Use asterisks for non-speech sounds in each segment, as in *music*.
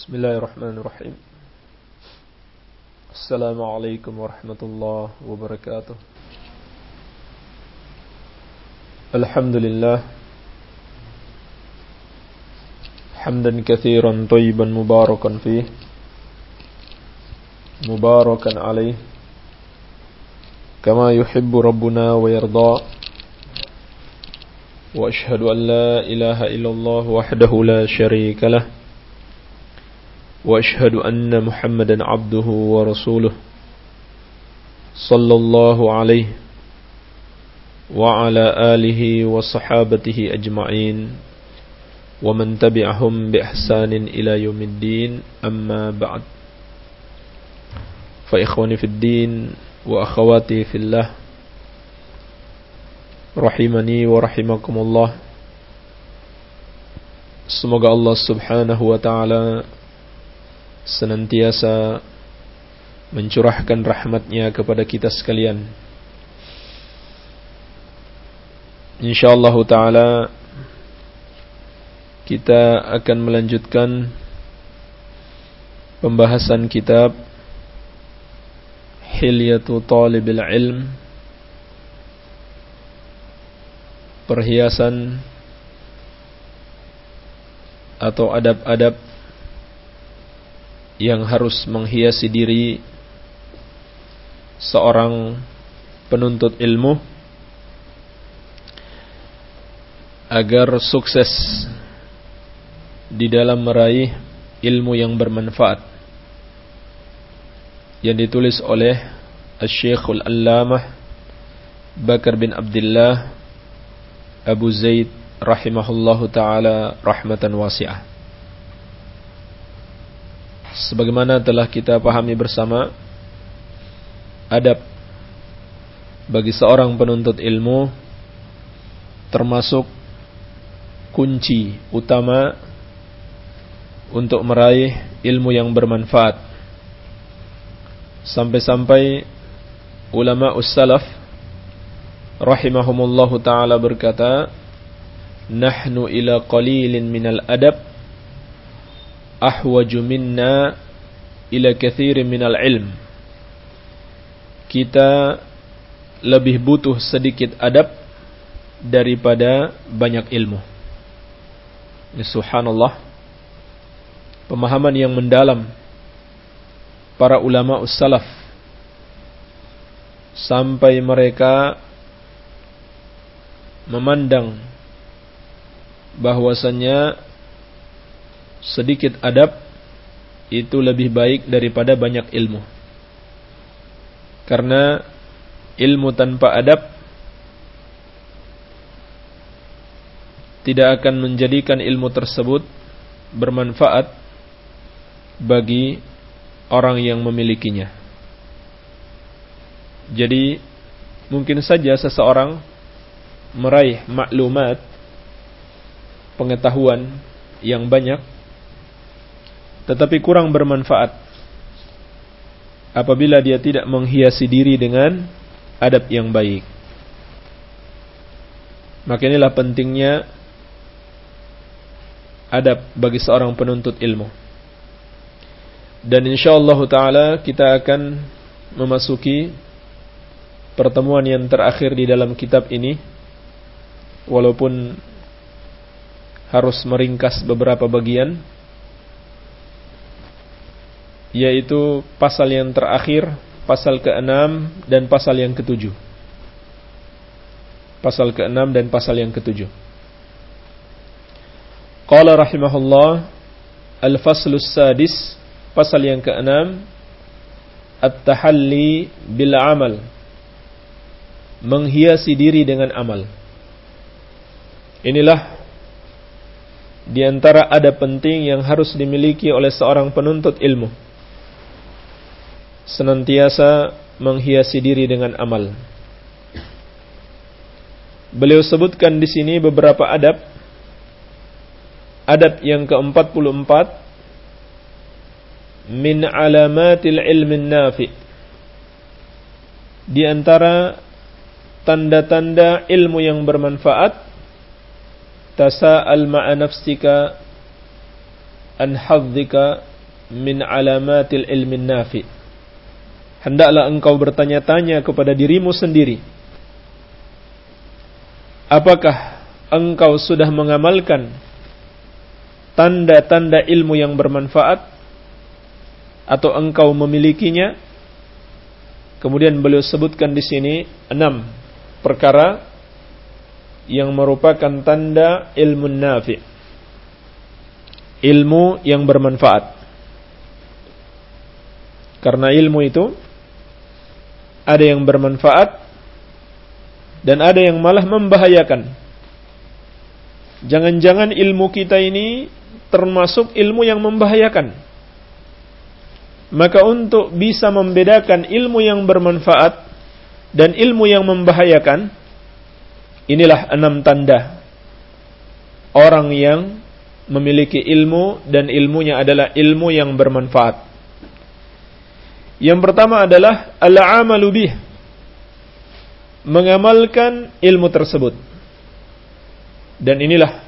بسم الله الرحمن الرحيم. السلام عليكم ورحمة الله وبركاته. الحمد لله. حمدا كثيرا طيبا مباركا فيه. مباركا عليه. كما يحب ربنا ويرضى. وأشهد أن لا إله إلا الله وحده لا شريك له. وأشهد أن محمدا عبده ورسوله صلى الله عليه وعلى آله وصحابته أجمعين ومن تبعهم بإحسان إلى يوم الدين أما بعد. فإخواني في الدين وأخواتي في الله rahimani wa rahimakumullah Semoga Allah subhanahu wa ta'ala senantiasa mencurahkan rahmatnya kepada kita sekalian. InsyaAllah ta'ala kita akan melanjutkan pembahasan kitab Hilyatu Talibil Ilm perhiasan atau adab-adab yang harus menghiasi diri seorang penuntut ilmu agar sukses di dalam meraih ilmu yang bermanfaat yang ditulis oleh Al-Syekhul Allamah Bakar bin Abdullah Abu Zaid rahimahullahu taala rahmatan wasi'ah. Sebagaimana telah kita pahami bersama adab bagi seorang penuntut ilmu termasuk kunci utama untuk meraih ilmu yang bermanfaat. Sampai-sampai ulama us-salaf rahimahumullahu taala berkata, "Nahnu ila qalilin minal adab ahwaju minna ila kathirin minal ilm." Kita lebih butuh sedikit adab daripada banyak ilmu. Ini subhanallah. Pemahaman yang mendalam para ulama ussalaf sampai mereka memandang bahwasannya sedikit adab itu lebih baik daripada banyak ilmu. Karena ilmu tanpa adab tidak akan menjadikan ilmu tersebut bermanfaat bagi orang yang memilikinya. Jadi mungkin saja seseorang meraih maklumat pengetahuan yang banyak tetapi kurang bermanfaat. Apabila dia tidak menghiasi diri dengan adab yang baik. Maka inilah pentingnya adab bagi seorang penuntut ilmu. Dan insyaallah taala kita akan memasuki pertemuan yang terakhir di dalam kitab ini. Walaupun harus meringkas beberapa bagian yaitu pasal yang terakhir pasal ke-6 dan pasal yang ke-7 pasal ke-6 dan pasal yang ke-7 Qala rahimahullah al-faslus sadis pasal yang ke-6 at-tahalli bil amal menghiasi diri dengan amal. Inilah di antara ada penting yang harus dimiliki oleh seorang penuntut ilmu. Senantiasa menghiasi diri dengan amal. Beliau sebutkan di sini beberapa adab. Adab yang ke-44 min alamatil ilmin nafi. Di antara tanda-tanda ilmu yang bermanfaat tasa'al ma'a nafsika an hadzika min alamatil ilmin nafi. Hendaklah engkau bertanya-tanya kepada dirimu sendiri. Apakah engkau sudah mengamalkan tanda-tanda ilmu yang bermanfaat atau engkau memilikinya? Kemudian beliau sebutkan di sini enam perkara yang merupakan tanda ilmu nafi. Ilmu yang bermanfaat. Karena ilmu itu ada yang bermanfaat dan ada yang malah membahayakan. Jangan-jangan ilmu kita ini termasuk ilmu yang membahayakan. Maka untuk bisa membedakan ilmu yang bermanfaat dan ilmu yang membahayakan, inilah enam tanda orang yang memiliki ilmu dan ilmunya adalah ilmu yang bermanfaat. Yang pertama adalah al-amalu bih. Mengamalkan ilmu tersebut. Dan inilah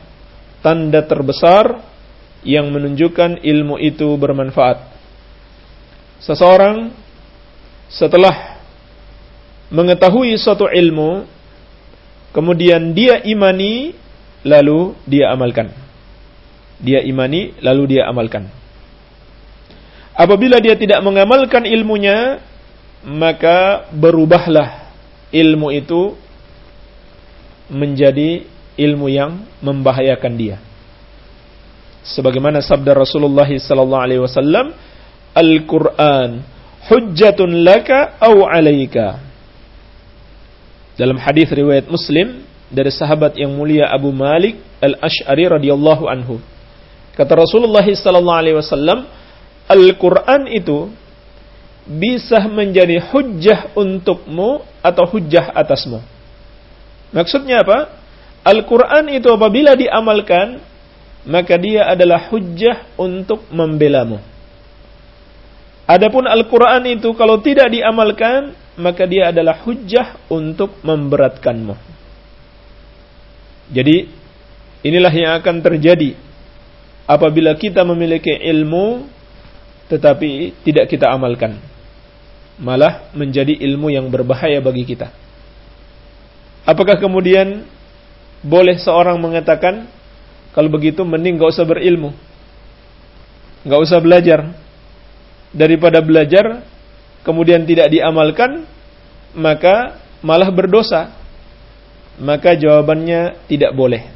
tanda terbesar yang menunjukkan ilmu itu bermanfaat. Seseorang setelah mengetahui suatu ilmu, kemudian dia imani, lalu dia amalkan. Dia imani, lalu dia amalkan. Apabila dia tidak mengamalkan ilmunya, maka berubahlah ilmu itu menjadi ilmu yang membahayakan dia. Sebagaimana sabda Rasulullah sallallahu alaihi wasallam, Al-Qur'an hujjatun laka aw 'alaika. Dalam hadis riwayat Muslim dari sahabat yang mulia Abu Malik Al-Asy'ari radhiyallahu anhu. Kata Rasulullah sallallahu alaihi wasallam, Al-Quran itu bisa menjadi hujjah untukmu atau hujjah atasmu. Maksudnya apa? Al-Quran itu apabila diamalkan, maka dia adalah hujjah untuk membelamu. Adapun Al-Quran itu kalau tidak diamalkan, maka dia adalah hujjah untuk memberatkanmu. Jadi, inilah yang akan terjadi apabila kita memiliki ilmu tetapi tidak kita amalkan. Malah menjadi ilmu yang berbahaya bagi kita. Apakah kemudian boleh seorang mengatakan kalau begitu mending gak usah berilmu. Gak usah belajar. Daripada belajar kemudian tidak diamalkan maka malah berdosa. Maka jawabannya tidak boleh.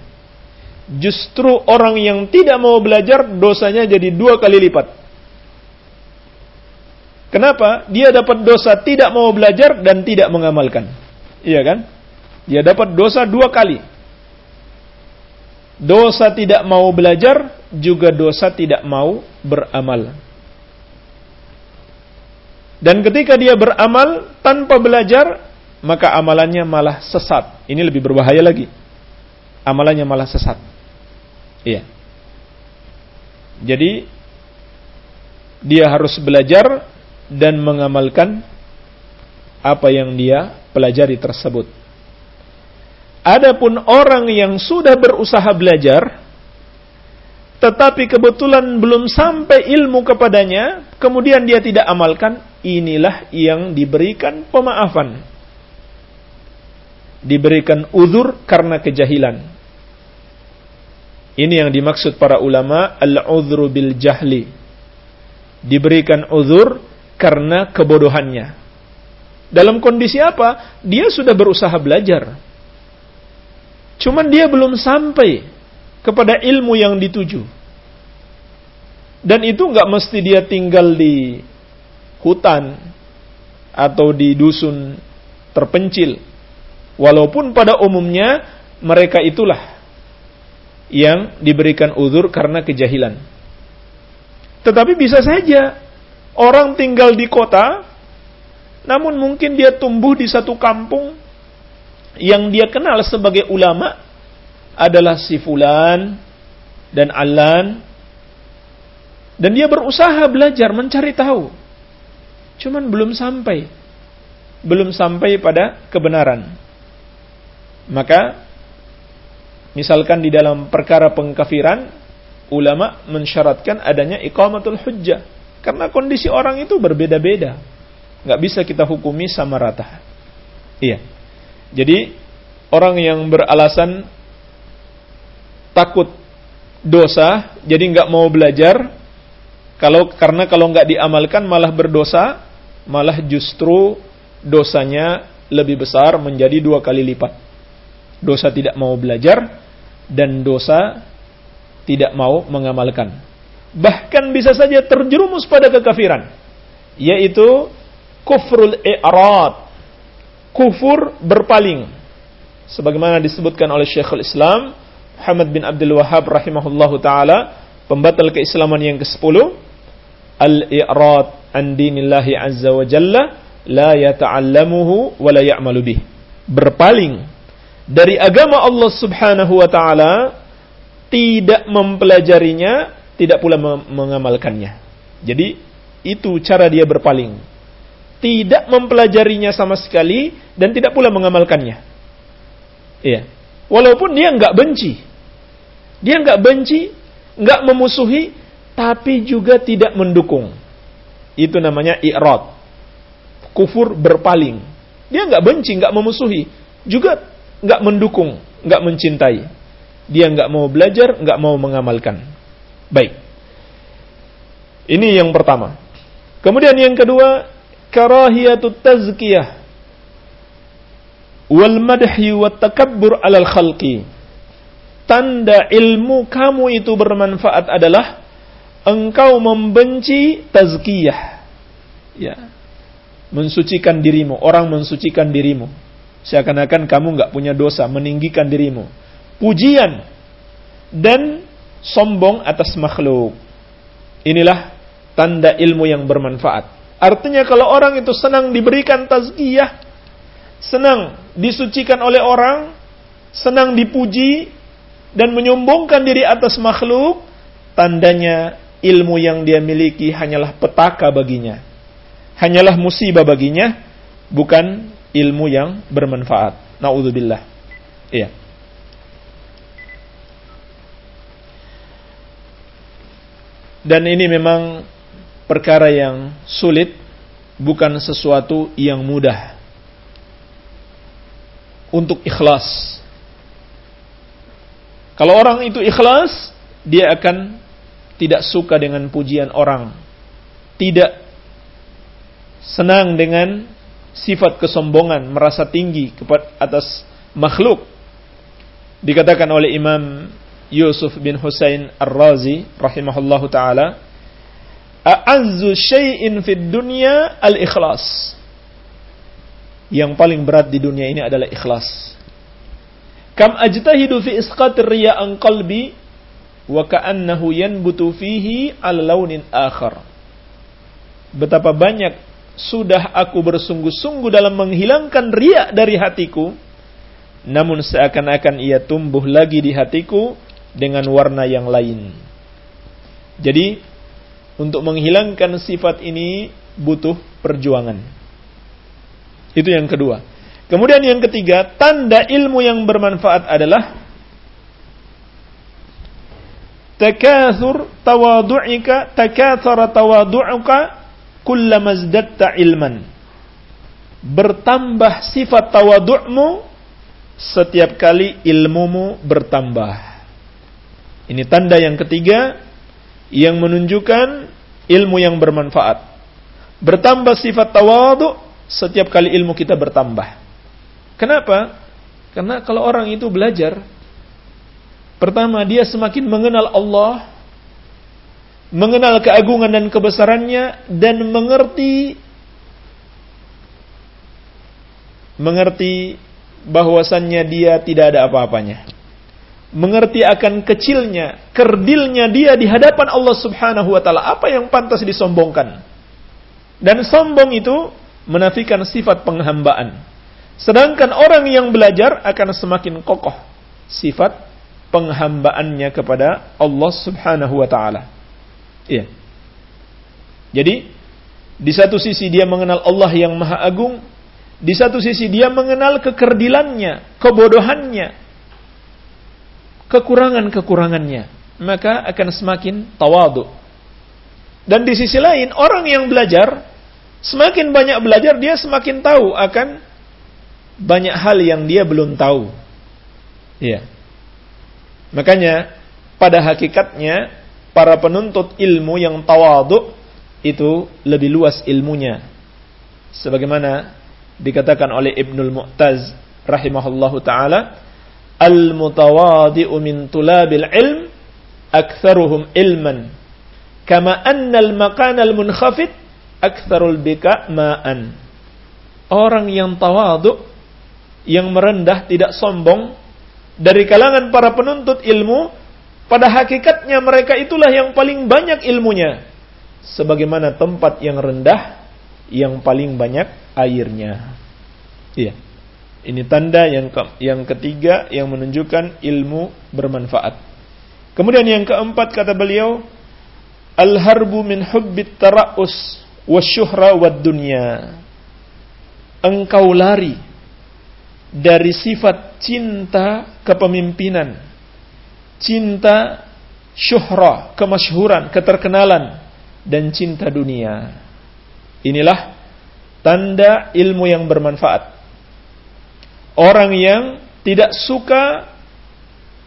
Justru orang yang tidak mau belajar dosanya jadi dua kali lipat Kenapa? Dia dapat dosa tidak mau belajar dan tidak mengamalkan. Iya kan? Dia dapat dosa dua kali. Dosa tidak mau belajar, juga dosa tidak mau beramal. Dan ketika dia beramal tanpa belajar, maka amalannya malah sesat. Ini lebih berbahaya lagi. Amalannya malah sesat. Iya. Jadi, dia harus belajar dan mengamalkan apa yang dia pelajari tersebut. Adapun orang yang sudah berusaha belajar tetapi kebetulan belum sampai ilmu kepadanya, kemudian dia tidak amalkan, inilah yang diberikan pemaafan. Diberikan uzur karena kejahilan. Ini yang dimaksud para ulama al-uzru bil jahli. Diberikan uzur karena kebodohannya. Dalam kondisi apa? Dia sudah berusaha belajar. Cuman dia belum sampai kepada ilmu yang dituju. Dan itu nggak mesti dia tinggal di hutan atau di dusun terpencil. Walaupun pada umumnya mereka itulah yang diberikan uzur karena kejahilan. Tetapi bisa saja Orang tinggal di kota, namun mungkin dia tumbuh di satu kampung yang dia kenal sebagai ulama adalah si fulan dan alan dan dia berusaha belajar mencari tahu. Cuman belum sampai. Belum sampai pada kebenaran. Maka misalkan di dalam perkara pengkafiran ulama mensyaratkan adanya iqamatul hujjah. Karena kondisi orang itu berbeda-beda. Nggak bisa kita hukumi sama rata. Iya. Jadi orang yang beralasan takut dosa, jadi nggak mau belajar, kalau karena kalau nggak diamalkan malah berdosa, malah justru dosanya lebih besar menjadi dua kali lipat. Dosa tidak mau belajar dan dosa tidak mau mengamalkan. Bahkan bisa saja terjerumus pada kekafiran, yaitu kufrul i'rad, kufur berpaling. Sebagaimana disebutkan oleh Syekhul Islam Muhammad bin Abdul Wahab rahimahullahu taala, pembatal keislaman yang ke-10, al-i'rad an dinillahi azza wa jalla la yata'allamuhu wa la ya'malu bih. Berpaling dari agama Allah Subhanahu wa taala tidak mempelajarinya, tidak pula mengamalkannya. Jadi itu cara dia berpaling. Tidak mempelajarinya sama sekali dan tidak pula mengamalkannya. Iya. Walaupun dia nggak benci. Dia nggak benci, nggak memusuhi, tapi juga tidak mendukung. Itu namanya i'rad. Kufur berpaling. Dia nggak benci, nggak memusuhi, juga nggak mendukung, nggak mencintai. Dia nggak mau belajar, nggak mau mengamalkan. Baik. Ini yang pertama. Kemudian yang kedua, karahiyatut tazkiyah wal madhi wat takabbur alal khalqi. Tanda ilmu kamu itu bermanfaat adalah engkau membenci tazkiyah. Ya. Mensucikan dirimu, orang mensucikan dirimu. Seakan-akan kamu nggak punya dosa, meninggikan dirimu. Pujian dan sombong atas makhluk. Inilah tanda ilmu yang bermanfaat. Artinya kalau orang itu senang diberikan tazkiyah, senang disucikan oleh orang, senang dipuji dan menyombongkan diri atas makhluk, tandanya ilmu yang dia miliki hanyalah petaka baginya. Hanyalah musibah baginya, bukan ilmu yang bermanfaat. Nauzubillah. Iya. Dan ini memang perkara yang sulit, bukan sesuatu yang mudah. Untuk ikhlas. Kalau orang itu ikhlas, dia akan tidak suka dengan pujian orang, tidak senang dengan sifat kesombongan, merasa tinggi atas makhluk. Dikatakan oleh Imam Yusuf bin Husain Ar-Razi rahimahullahu taala, "A'azzu syai'in fid dunya al-ikhlas." Yang paling berat di dunia ini adalah ikhlas. Kam ajtahidu fi isqatir riya'an qalbi wa ka'annahu yanbutu fihi al launin akhar. Betapa banyak sudah aku bersungguh-sungguh dalam menghilangkan riak dari hatiku, namun seakan-akan ia tumbuh lagi di hatiku dengan warna yang lain. Jadi, untuk menghilangkan sifat ini butuh perjuangan. Itu yang kedua. Kemudian yang ketiga, tanda ilmu yang bermanfaat adalah takathur tawadu'ika takathara tawadu'uka ilman bertambah sifat tawadu'mu setiap kali ilmumu bertambah ini tanda yang ketiga yang menunjukkan ilmu yang bermanfaat. Bertambah sifat tawadu setiap kali ilmu kita bertambah. Kenapa? Karena kalau orang itu belajar Pertama, dia semakin mengenal Allah, mengenal keagungan dan kebesarannya, dan mengerti mengerti bahwasannya dia tidak ada apa-apanya. Mengerti akan kecilnya, kerdilnya dia di hadapan Allah Subhanahu wa taala, apa yang pantas disombongkan. Dan sombong itu menafikan sifat penghambaan. Sedangkan orang yang belajar akan semakin kokoh sifat penghambaannya kepada Allah Subhanahu wa taala. Iya. Jadi di satu sisi dia mengenal Allah yang Maha Agung, di satu sisi dia mengenal kekerdilannya, kebodohannya, kekurangan-kekurangannya. maka akan semakin tawadu. Dan di sisi lain, orang yang belajar, semakin banyak belajar, dia semakin tahu akan banyak hal yang dia belum tahu. Iya. Makanya, pada hakikatnya, para penuntut ilmu yang tawadu itu lebih luas ilmunya. Sebagaimana dikatakan oleh Ibnul Mu'taz rahimahullahu taala, al-mutawadi'u min tulabil ilm aktsaruhum ilman. Kama anna al-maqan al-munkhafid aktsarul bika ma'an orang yang tawadu yang merendah tidak sombong dari kalangan para penuntut ilmu pada hakikatnya mereka itulah yang paling banyak ilmunya. Sebagaimana tempat yang rendah yang paling banyak airnya. Iya ini tanda yang ke, yang ketiga yang menunjukkan ilmu bermanfaat. Kemudian yang keempat kata beliau, al-harbu min hubbit tara'us wasyuhra wad dunya. Engkau lari dari sifat cinta kepemimpinan, cinta syuhra, kemasyhuran, keterkenalan dan cinta dunia. Inilah tanda ilmu yang bermanfaat orang yang tidak suka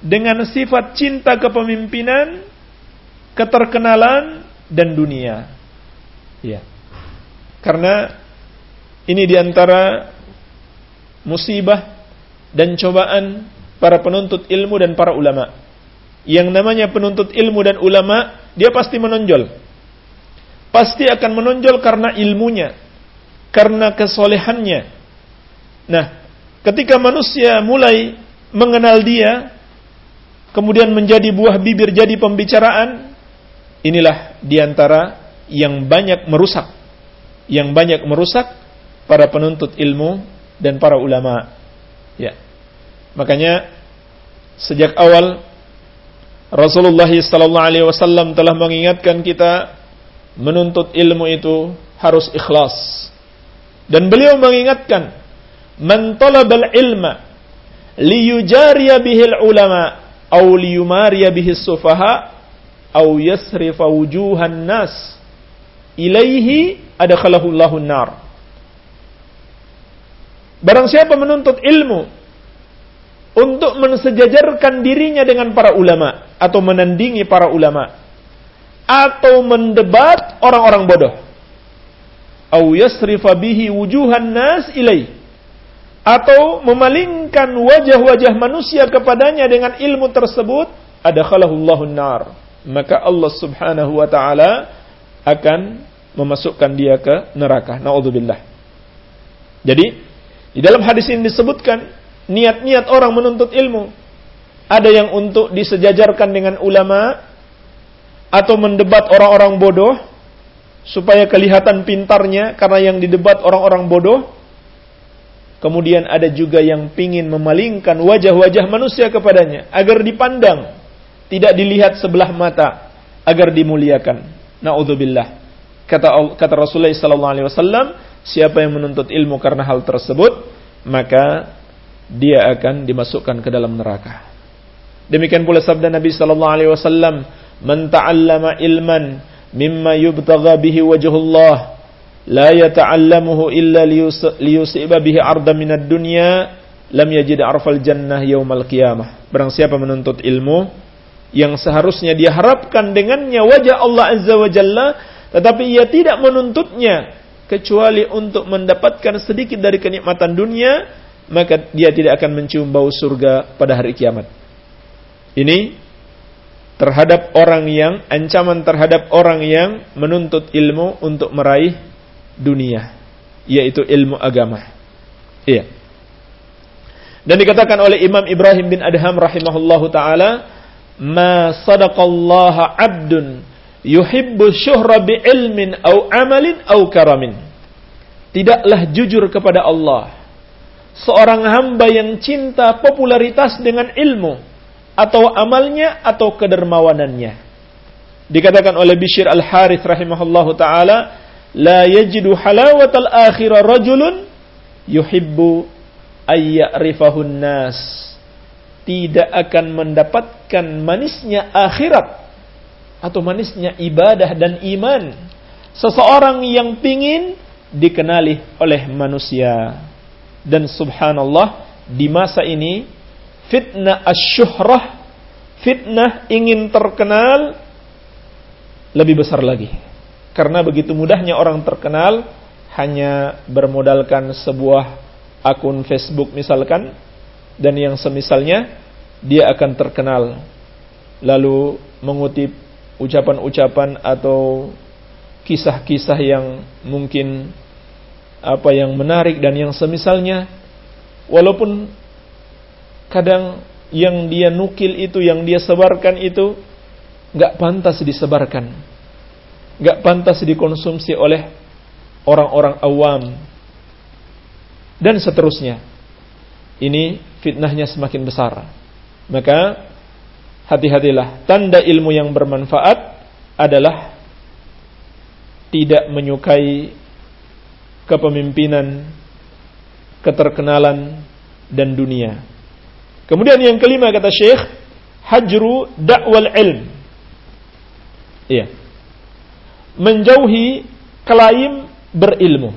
dengan sifat cinta kepemimpinan, keterkenalan dan dunia. Ya. Karena ini di antara musibah dan cobaan para penuntut ilmu dan para ulama. Yang namanya penuntut ilmu dan ulama, dia pasti menonjol. Pasti akan menonjol karena ilmunya, karena kesolehannya. Nah, Ketika manusia mulai mengenal dia, kemudian menjadi buah bibir, jadi pembicaraan, inilah di antara yang banyak merusak, yang banyak merusak para penuntut ilmu dan para ulama. Ya, makanya sejak awal Rasulullah Wasallam telah mengingatkan kita menuntut ilmu itu harus ikhlas. Dan beliau mengingatkan man talabal ilma liyujariya bihil ulama aw liyumariya bihis sufaha aw yasrifa wujuhan nas ilaihi adakhalahu Allahu nar Barang siapa menuntut ilmu untuk mensejajarkan dirinya dengan para ulama atau menandingi para ulama atau mendebat orang-orang bodoh. Au yasrifa bihi wujuhan nas ilaihi atau memalingkan wajah-wajah manusia kepadanya dengan ilmu tersebut, ada khalahullahu nar. Maka Allah Subhanahu wa taala akan memasukkan dia ke neraka. Nauzubillah. Jadi, di dalam hadis ini disebutkan niat-niat orang menuntut ilmu. Ada yang untuk disejajarkan dengan ulama atau mendebat orang-orang bodoh supaya kelihatan pintarnya karena yang didebat orang-orang bodoh Kemudian ada juga yang pingin memalingkan wajah-wajah manusia kepadanya agar dipandang, tidak dilihat sebelah mata, agar dimuliakan. Nauzubillah. Kata kata Rasulullah sallallahu siapa yang menuntut ilmu karena hal tersebut, maka dia akan dimasukkan ke dalam neraka. Demikian pula sabda Nabi sallallahu alaihi wasallam, "Man ta'allama ilman mimma yubtagha bihi wajhullah la yata'allamuhu illa liyusiba bihi arda minad dunya lam yajid arfal jannah yaumal qiyamah. Barang siapa menuntut ilmu yang seharusnya dia harapkan dengannya wajah Allah Azza wa Jalla tetapi ia tidak menuntutnya kecuali untuk mendapatkan sedikit dari kenikmatan dunia maka dia tidak akan mencium bau surga pada hari kiamat. Ini terhadap orang yang ancaman terhadap orang yang menuntut ilmu untuk meraih dunia, yaitu ilmu agama. Iya. Dan dikatakan oleh Imam Ibrahim bin Adham rahimahullahu taala, "Ma sadaqallaha 'abdun yuhibbu syuhra bi ilmin au amalin au karamin." Tidaklah jujur kepada Allah seorang hamba yang cinta popularitas dengan ilmu atau amalnya atau kedermawanannya. Dikatakan oleh Bishir Al-Harith rahimahullahu taala, la yajidu halawatal akhirah rajulun yuhibbu ayya'rifahun nas tidak akan mendapat mendapatkan manisnya akhirat atau manisnya ibadah dan iman seseorang yang pingin dikenali oleh manusia. Dan subhanallah di masa ini fitnah asyuhrah fitnah ingin terkenal lebih besar lagi karena begitu mudahnya orang terkenal hanya bermodalkan sebuah akun Facebook misalkan dan yang semisalnya dia akan terkenal. Lalu mengutip ucapan-ucapan atau kisah-kisah yang mungkin apa yang menarik dan yang semisalnya. Walaupun kadang yang dia nukil itu yang dia sebarkan itu nggak pantas disebarkan nggak pantas dikonsumsi oleh orang-orang awam dan seterusnya ini fitnahnya semakin besar maka hati-hatilah tanda ilmu yang bermanfaat adalah tidak menyukai kepemimpinan, keterkenalan dan dunia. Kemudian yang kelima kata Syekh, hajru dakwal ilm. Iya. Menjauhi klaim berilmu.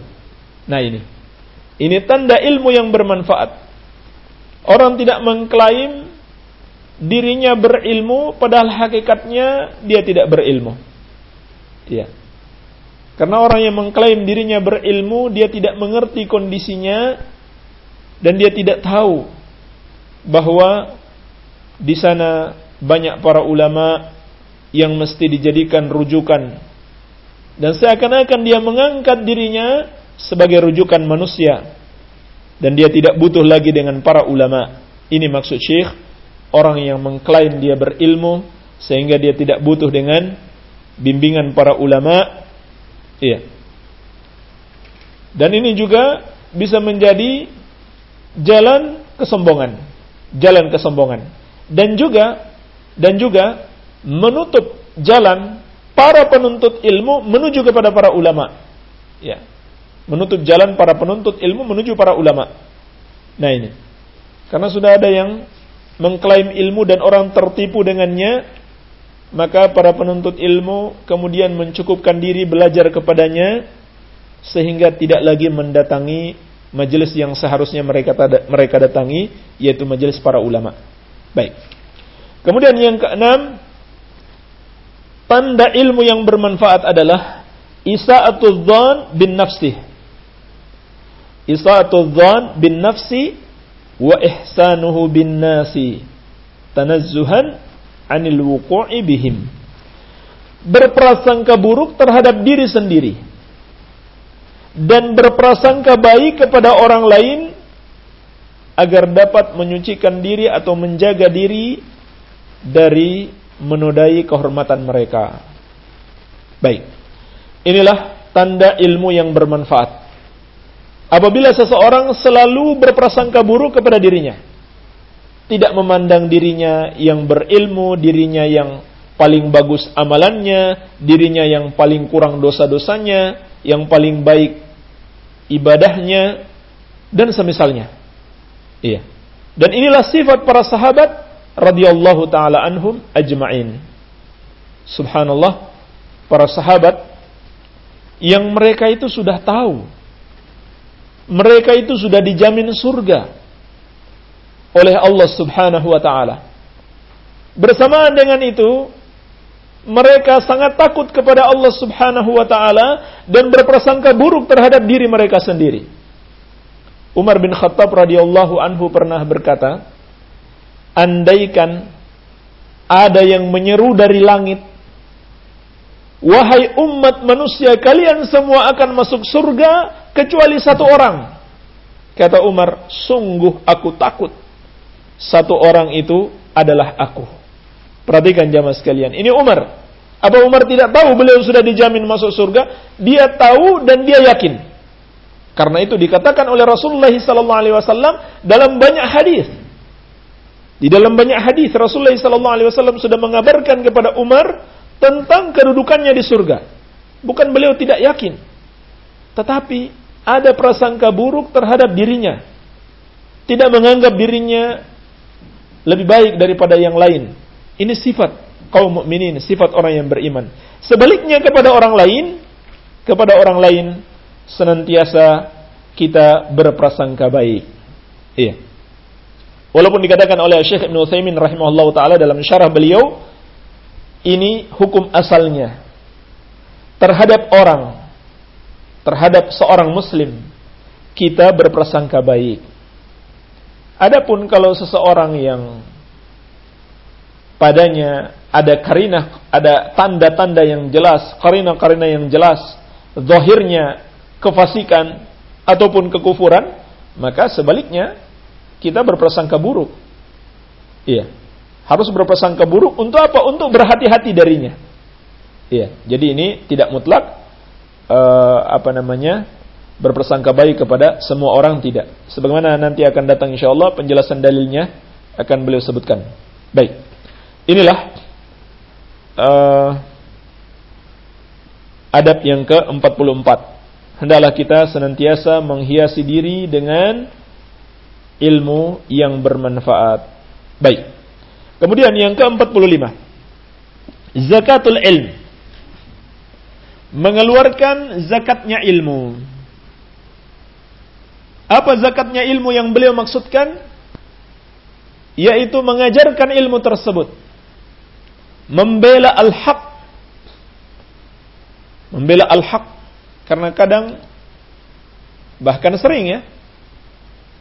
Nah ini. Ini tanda ilmu yang bermanfaat. Orang tidak mengklaim dirinya berilmu padahal hakikatnya dia tidak berilmu. Iya. Karena orang yang mengklaim dirinya berilmu, dia tidak mengerti kondisinya dan dia tidak tahu bahwa di sana banyak para ulama yang mesti dijadikan rujukan. Dan seakan-akan dia mengangkat dirinya sebagai rujukan manusia. Dan dia tidak butuh lagi dengan para ulama. Ini maksud Syekh, orang yang mengklaim dia berilmu sehingga dia tidak butuh dengan bimbingan para ulama Iya. Dan ini juga bisa menjadi jalan kesombongan, jalan kesombongan. Dan juga dan juga menutup jalan para penuntut ilmu menuju kepada para ulama. Ya. Menutup jalan para penuntut ilmu menuju para ulama. Nah ini. Karena sudah ada yang mengklaim ilmu dan orang tertipu dengannya, maka para penuntut ilmu kemudian mencukupkan diri belajar kepadanya sehingga tidak lagi mendatangi majelis yang seharusnya mereka mereka datangi yaitu majelis para ulama. Baik. Kemudian yang keenam tanda ilmu yang bermanfaat adalah isa'atul dzan bin nafsi. Isa'atul dzan bin nafsi wa ihsanuhu bin nasi. Tanazzuhan anil wuqu'i bihim. Berprasangka buruk terhadap diri sendiri dan berprasangka baik kepada orang lain agar dapat menyucikan diri atau menjaga diri dari menodai kehormatan mereka. Baik. Inilah tanda ilmu yang bermanfaat. Apabila seseorang selalu berprasangka buruk kepada dirinya, tidak memandang dirinya yang berilmu, dirinya yang paling bagus amalannya, dirinya yang paling kurang dosa-dosanya, yang paling baik ibadahnya dan semisalnya. Iya. Dan inilah sifat para sahabat radhiyallahu taala anhum ajma'in. Subhanallah, para sahabat yang mereka itu sudah tahu mereka itu sudah dijamin surga oleh Allah Subhanahu wa taala. Bersamaan dengan itu, mereka sangat takut kepada Allah Subhanahu wa taala dan berprasangka buruk terhadap diri mereka sendiri. Umar bin Khattab radhiyallahu anhu pernah berkata, andaikan ada yang menyeru dari langit, wahai umat manusia, kalian semua akan masuk surga kecuali satu orang. Kata Umar, sungguh aku takut satu orang itu adalah aku. Perhatikan jamaah sekalian. Ini Umar. Apa Umar tidak tahu beliau sudah dijamin masuk surga? Dia tahu dan dia yakin. Karena itu dikatakan oleh Rasulullah SAW dalam banyak hadis. Di dalam banyak hadis Rasulullah SAW sudah mengabarkan kepada Umar tentang kedudukannya di surga. Bukan beliau tidak yakin, tetapi ada prasangka buruk terhadap dirinya. Tidak menganggap dirinya lebih baik daripada yang lain. Ini sifat kaum mukminin, sifat orang yang beriman. Sebaliknya kepada orang lain, kepada orang lain senantiasa kita berprasangka baik. Iya. Walaupun dikatakan oleh Syekh Ibn Utsaimin rahimahullah taala dalam syarah beliau, ini hukum asalnya terhadap orang, terhadap seorang muslim, kita berprasangka baik. Adapun kalau seseorang yang padanya ada karina, ada tanda-tanda yang jelas, karina-karina yang jelas, zahirnya kefasikan ataupun kekufuran, maka sebaliknya kita berprasangka buruk. Iya. Harus berprasangka buruk untuk apa? Untuk berhati-hati darinya. Iya. Jadi ini tidak mutlak uh, apa namanya? berprasangka baik kepada semua orang tidak. Sebagaimana nanti akan datang insya Allah penjelasan dalilnya akan beliau sebutkan. Baik. Inilah uh, adab yang ke-44. Hendaklah kita senantiasa menghiasi diri dengan ilmu yang bermanfaat. Baik. Kemudian yang ke-45. Zakatul ilm. Mengeluarkan zakatnya ilmu. Apa zakatnya ilmu yang beliau maksudkan? Yaitu mengajarkan ilmu tersebut. Membela al-haq. Membela al-haq. Karena kadang, bahkan sering ya,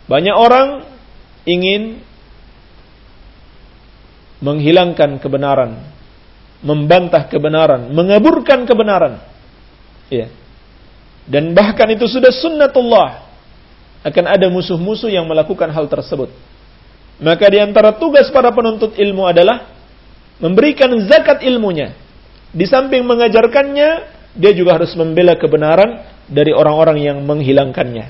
banyak orang ingin menghilangkan kebenaran, membantah kebenaran, mengaburkan kebenaran. Ya. Dan bahkan itu sudah sunnatullah. Akan ada musuh-musuh yang melakukan hal tersebut. Maka di antara tugas para penuntut ilmu adalah memberikan zakat ilmunya. Di samping mengajarkannya, dia juga harus membela kebenaran dari orang-orang yang menghilangkannya.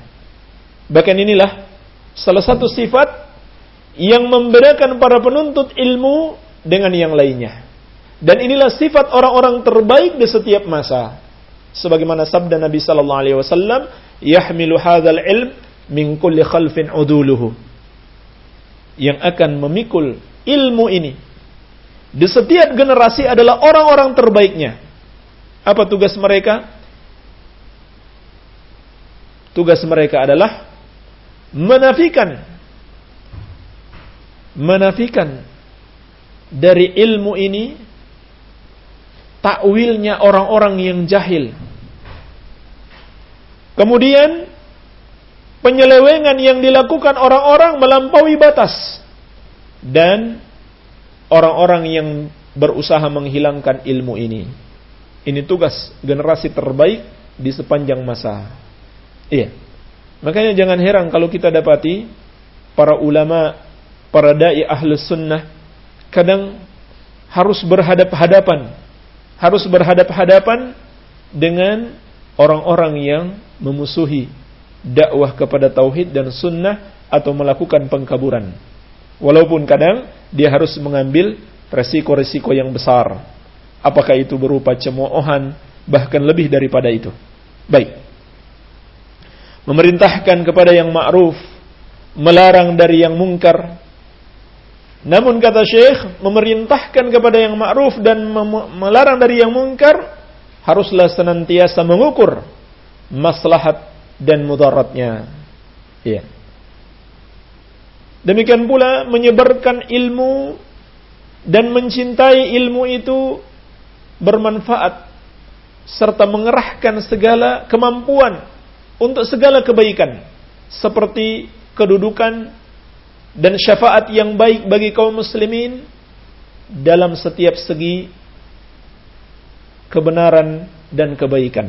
Bahkan inilah salah satu sifat yang membedakan para penuntut ilmu dengan yang lainnya. Dan inilah sifat orang-orang terbaik di setiap masa. Sebagaimana sabda Nabi sallallahu alaihi wasallam, "Yahmilu hadzal ilm min kulli khalfin uduluhu." Yang akan memikul ilmu ini di setiap generasi adalah orang-orang terbaiknya. Apa tugas mereka? Tugas mereka adalah menafikan menafikan dari ilmu ini takwilnya orang-orang yang jahil. Kemudian penyelewengan yang dilakukan orang-orang melampaui batas dan orang-orang yang berusaha menghilangkan ilmu ini. Ini tugas generasi terbaik di sepanjang masa. Iya. Makanya jangan heran kalau kita dapati para ulama, para dai ahlus sunnah kadang harus berhadap-hadapan, harus berhadap-hadapan dengan orang-orang yang memusuhi dakwah kepada tauhid dan sunnah atau melakukan pengkaburan. Walaupun kadang dia harus mengambil resiko-resiko yang besar. Apakah itu berupa cemoohan, bahkan lebih daripada itu. Baik memerintahkan kepada yang ma'ruf, melarang dari yang mungkar. Namun kata Syekh, memerintahkan kepada yang ma'ruf dan melarang dari yang mungkar haruslah senantiasa mengukur maslahat dan mudaratnya. Ya. Demikian pula menyebarkan ilmu dan mencintai ilmu itu bermanfaat serta mengerahkan segala kemampuan untuk segala kebaikan seperti kedudukan dan syafaat yang baik bagi kaum muslimin dalam setiap segi kebenaran dan kebaikan.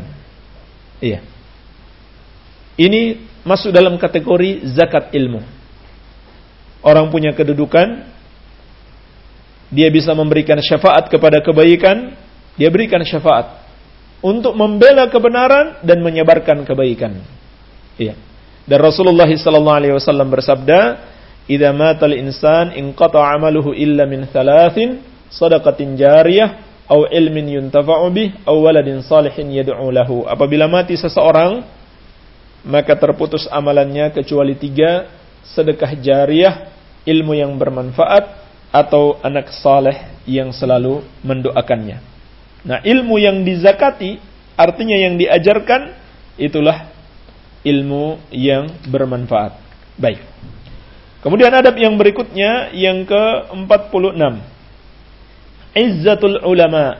Iya. Ini masuk dalam kategori zakat ilmu. Orang punya kedudukan, dia bisa memberikan syafaat kepada kebaikan, dia berikan syafaat untuk membela kebenaran dan menyebarkan kebaikan. Iya. Dan Rasulullah sallallahu alaihi wasallam bersabda, "Idza matal insan inqata'a 'amaluhu illa min thalathin, shadaqatin jariyah aw ilmin yuntafa'u bih aw waladin salihin yad'u lahu." Apabila mati seseorang, maka terputus amalannya kecuali tiga, sedekah jariyah, ilmu yang bermanfaat, atau anak saleh yang selalu mendoakannya. Nah, ilmu yang dizakati artinya yang diajarkan itulah ilmu yang bermanfaat. Baik. Kemudian adab yang berikutnya yang ke-46. Izzatul ulama.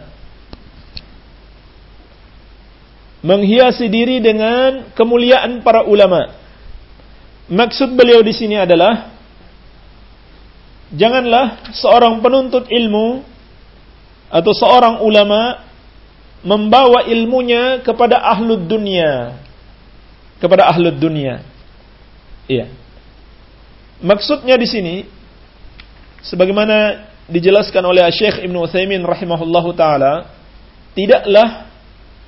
Menghiasi diri dengan kemuliaan para ulama. Maksud beliau di sini adalah janganlah seorang penuntut ilmu atau seorang ulama membawa ilmunya kepada ahlud dunia. Kepada ahlud dunia. Iya. Maksudnya di sini sebagaimana dijelaskan oleh Syekh Ibnu Utsaimin rahimahullahu taala tidaklah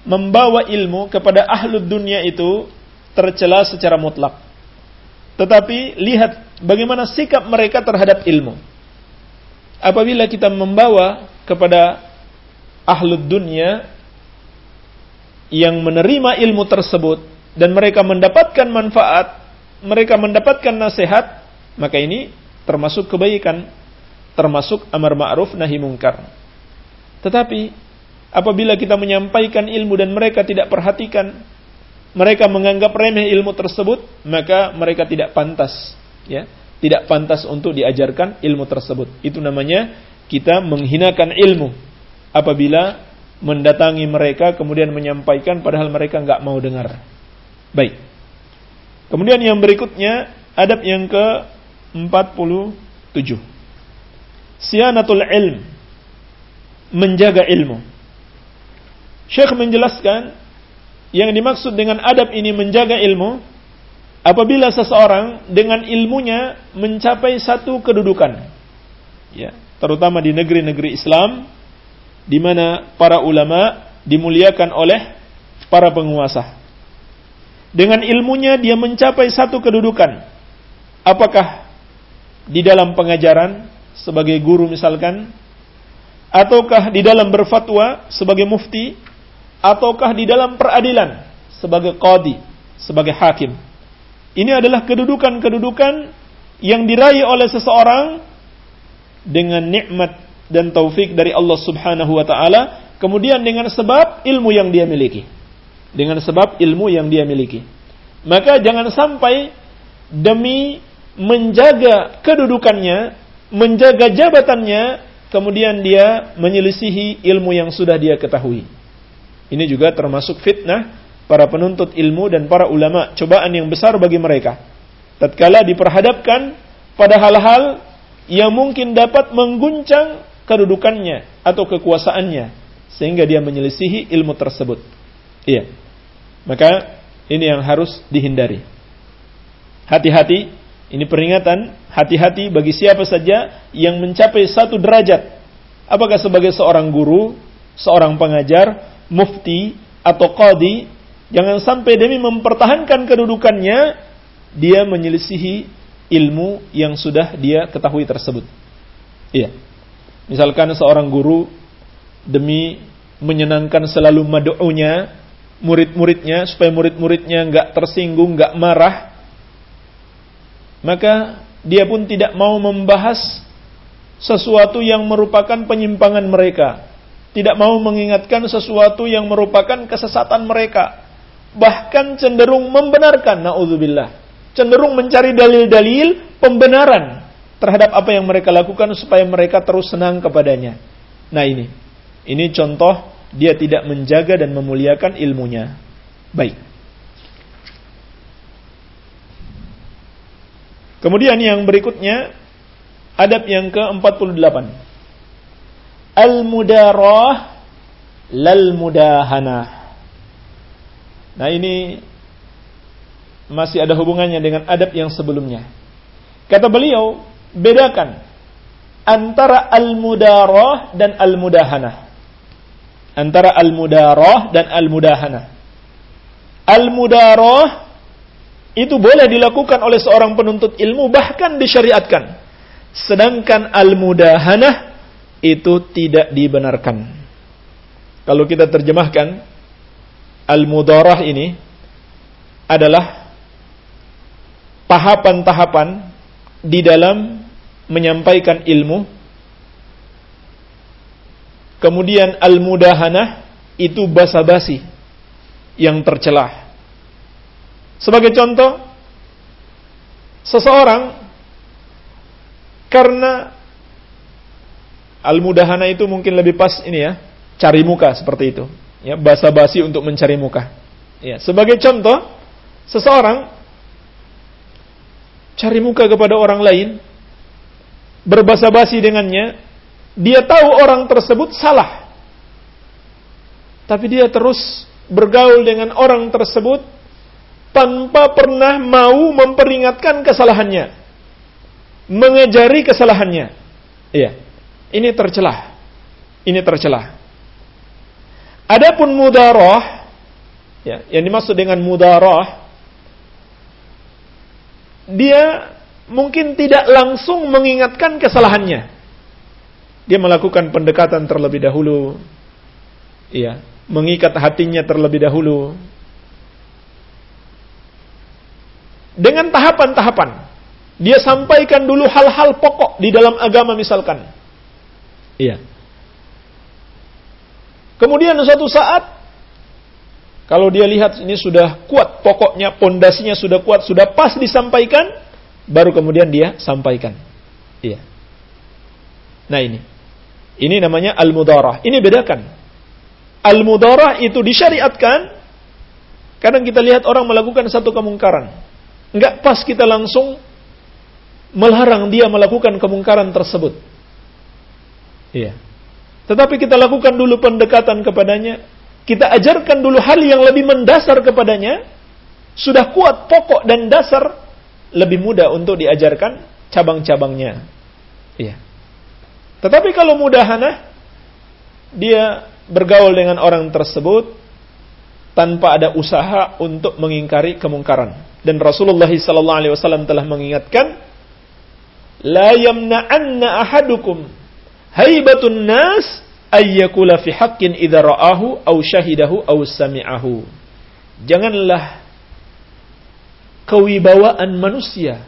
membawa ilmu kepada ahlud dunia itu tercela secara mutlak. Tetapi lihat bagaimana sikap mereka terhadap ilmu. Apabila kita membawa kepada ahlud dunia yang menerima ilmu tersebut dan mereka mendapatkan manfaat, mereka mendapatkan nasihat, maka ini termasuk kebaikan, termasuk amar ma'ruf nahi mungkar. Tetapi apabila kita menyampaikan ilmu dan mereka tidak perhatikan, mereka menganggap remeh ilmu tersebut, maka mereka tidak pantas, ya, tidak pantas untuk diajarkan ilmu tersebut. Itu namanya kita menghinakan ilmu apabila mendatangi mereka kemudian menyampaikan padahal mereka nggak mau dengar. Baik. Kemudian yang berikutnya adab yang ke 47. Sianatul ilm. Menjaga ilmu. Syekh menjelaskan yang dimaksud dengan adab ini menjaga ilmu apabila seseorang dengan ilmunya mencapai satu kedudukan. Ya, terutama di negeri-negeri Islam di mana para ulama dimuliakan oleh para penguasa. Dengan ilmunya dia mencapai satu kedudukan. Apakah di dalam pengajaran sebagai guru misalkan ataukah di dalam berfatwa sebagai mufti ataukah di dalam peradilan sebagai qadi, sebagai hakim. Ini adalah kedudukan-kedudukan yang diraih oleh seseorang dengan nikmat dan taufik dari Allah Subhanahu wa taala, kemudian dengan sebab ilmu yang dia miliki. Dengan sebab ilmu yang dia miliki. Maka jangan sampai demi menjaga kedudukannya, menjaga jabatannya, kemudian dia menyelisihi ilmu yang sudah dia ketahui. Ini juga termasuk fitnah para penuntut ilmu dan para ulama, cobaan yang besar bagi mereka. Tatkala diperhadapkan pada hal-hal yang mungkin dapat mengguncang kedudukannya atau kekuasaannya sehingga dia menyelisihi ilmu tersebut. Iya. Maka ini yang harus dihindari. Hati-hati, ini peringatan, hati-hati bagi siapa saja yang mencapai satu derajat. Apakah sebagai seorang guru, seorang pengajar, mufti atau qadi jangan sampai demi mempertahankan kedudukannya dia menyelisihi ilmu yang sudah dia ketahui tersebut. Iya. Misalkan seorang guru demi menyenangkan selalu madu'unya, murid-muridnya supaya murid-muridnya nggak tersinggung, nggak marah, maka dia pun tidak mau membahas sesuatu yang merupakan penyimpangan mereka tidak mau mengingatkan sesuatu yang merupakan kesesatan mereka. Bahkan cenderung membenarkan, na'udzubillah. Cenderung mencari dalil-dalil pembenaran terhadap apa yang mereka lakukan supaya mereka terus senang kepadanya. Nah ini, ini contoh dia tidak menjaga dan memuliakan ilmunya. Baik. Kemudian yang berikutnya, adab yang ke-48 al-mudarah lal mudahanah. Nah ini masih ada hubungannya dengan adab yang sebelumnya. Kata beliau, bedakan antara al-mudarah dan al-mudahanah. Antara al-mudarah dan al-mudahanah. Al-mudarah itu boleh dilakukan oleh seorang penuntut ilmu bahkan disyariatkan. Sedangkan al-mudahanah itu tidak dibenarkan. Kalau kita terjemahkan al-mudarah ini adalah tahapan-tahapan di dalam menyampaikan ilmu Kemudian al-mudahanah itu basa-basi yang tercelah. Sebagai contoh, seseorang karena al-mudahana itu mungkin lebih pas ini ya, cari muka seperti itu. Ya, basa-basi untuk mencari muka. Ya, sebagai contoh, seseorang cari muka kepada orang lain, berbasa-basi dengannya, dia tahu orang tersebut salah. Tapi dia terus bergaul dengan orang tersebut tanpa pernah mau memperingatkan kesalahannya. Mengajari kesalahannya. Iya. Ini tercelah. Ini tercelah. Adapun mudarah ya, yang dimaksud dengan mudarah dia mungkin tidak langsung mengingatkan kesalahannya. Dia melakukan pendekatan terlebih dahulu. Iya, mengikat hatinya terlebih dahulu. Dengan tahapan-tahapan. Dia sampaikan dulu hal-hal pokok di dalam agama misalkan. Iya. Kemudian suatu saat kalau dia lihat ini sudah kuat pokoknya, pondasinya sudah kuat, sudah pas disampaikan, baru kemudian dia sampaikan. Iya. Nah ini. Ini namanya al-mudarah. Ini bedakan. Al-mudarah itu disyariatkan kadang kita lihat orang melakukan satu kemungkaran. Enggak pas kita langsung melarang dia melakukan kemungkaran tersebut. Iya. Tetapi kita lakukan dulu pendekatan kepadanya, kita ajarkan dulu hal yang lebih mendasar kepadanya, sudah kuat pokok dan dasar, lebih mudah untuk diajarkan cabang-cabangnya. Iya. Tetapi kalau mudahana, dia bergaul dengan orang tersebut tanpa ada usaha untuk mengingkari kemungkaran. Dan Rasulullah SAW telah mengingatkan, la yamna'anna ahadukum haibatun nas ayyakula fi haqqin idza ra'ahu aw syahidahu aw sami'ahu. Janganlah kewibawaan manusia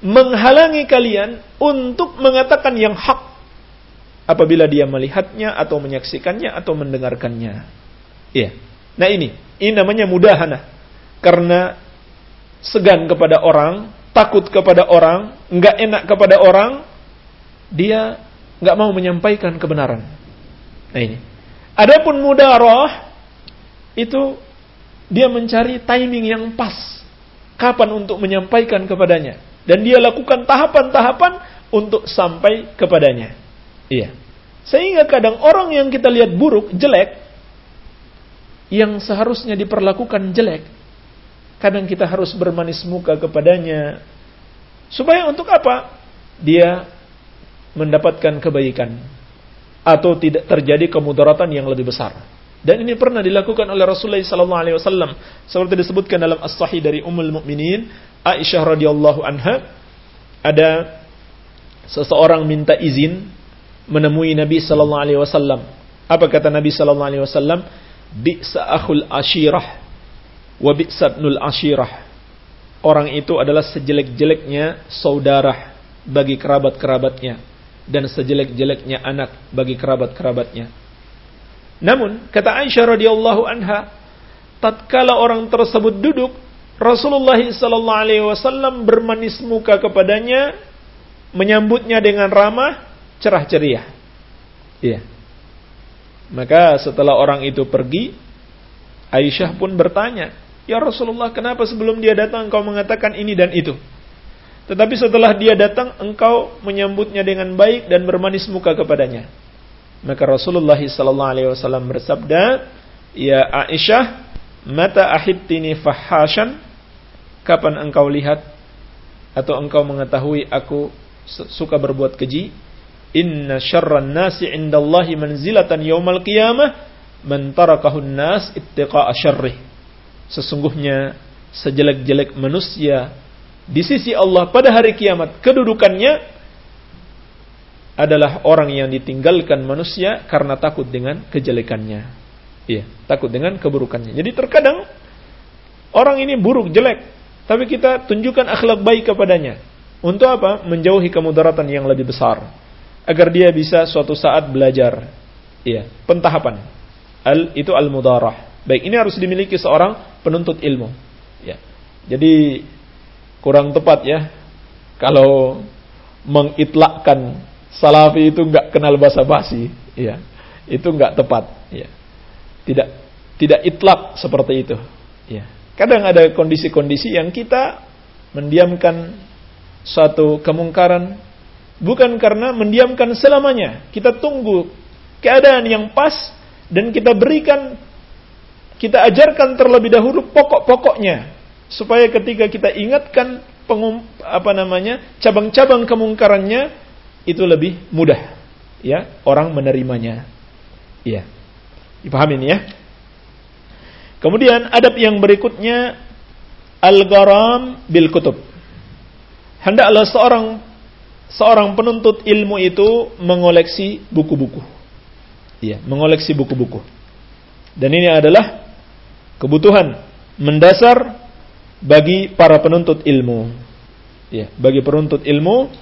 menghalangi kalian untuk mengatakan yang hak apabila dia melihatnya atau menyaksikannya atau mendengarkannya. Iya. Nah ini, ini namanya mudahana. Karena segan kepada orang, takut kepada orang, nggak enak kepada orang, dia nggak mau menyampaikan kebenaran. Nah ini. Adapun mudarah itu dia mencari timing yang pas kapan untuk menyampaikan kepadanya dan dia lakukan tahapan-tahapan untuk sampai kepadanya. Iya. Sehingga kadang orang yang kita lihat buruk, jelek yang seharusnya diperlakukan jelek, kadang kita harus bermanis muka kepadanya supaya untuk apa? Dia mendapatkan kebaikan atau tidak terjadi kemudaratan yang lebih besar. Dan ini pernah dilakukan oleh Rasulullah sallallahu alaihi wasallam seperti disebutkan dalam As-Sahih dari Ummul Mukminin Aisyah radhiyallahu anha ada seseorang minta izin menemui Nabi sallallahu alaihi wasallam. Apa kata Nabi sallallahu alaihi wasallam? Bi'sa akhul ashirah wa bi'satnul ashirah. Orang itu adalah sejelek-jeleknya saudara bagi kerabat-kerabatnya dan sejelek-jeleknya anak bagi kerabat-kerabatnya. Namun kata Aisyah radhiyallahu anha, tatkala orang tersebut duduk, Rasulullah sallallahu alaihi wasallam bermanis muka kepadanya, menyambutnya dengan ramah, cerah ceria. Iya. Maka setelah orang itu pergi, Aisyah pun bertanya, "Ya Rasulullah, kenapa sebelum dia datang engkau mengatakan ini dan itu?" Tetapi setelah dia datang, engkau menyambutnya dengan baik dan bermanis muka kepadanya. Maka Rasulullah wasallam bersabda, "Ya Aisyah, mata ahibtini fahashan? Kapan engkau lihat atau engkau mengetahui aku suka berbuat keji? Inna syarran nasi indallahi manzilatan yaumal qiyamah man tarakahun nas ittiqa'a syarrih." Sesungguhnya sejelek-jelek manusia di sisi Allah pada hari kiamat kedudukannya adalah orang yang ditinggalkan manusia karena takut dengan kejelekannya. Iya, takut dengan keburukannya. Jadi terkadang orang ini buruk, jelek, tapi kita tunjukkan akhlak baik kepadanya. Untuk apa? Menjauhi kemudaratan yang lebih besar. Agar dia bisa suatu saat belajar. Iya, pentahapan. Al itu al-mudarah. Baik, ini harus dimiliki seorang penuntut ilmu. Ya. Jadi kurang tepat ya kalau mengitlakkan salafi itu nggak kenal bahasa basi, ya. Itu nggak tepat, ya. Tidak tidak itlak seperti itu, ya. Kadang ada kondisi-kondisi yang kita mendiamkan suatu kemungkaran bukan karena mendiamkan selamanya. Kita tunggu keadaan yang pas dan kita berikan kita ajarkan terlebih dahulu pokok-pokoknya supaya ketika kita ingatkan pengum, apa namanya cabang-cabang kemungkarannya itu lebih mudah ya orang menerimanya. Ya dipahami ini ya? Kemudian adab yang berikutnya al-gharam bil kutub. Hendaklah seorang seorang penuntut ilmu itu mengoleksi buku-buku. Ya mengoleksi buku-buku. Dan ini adalah kebutuhan mendasar bagi para penuntut ilmu ya bagi penuntut ilmu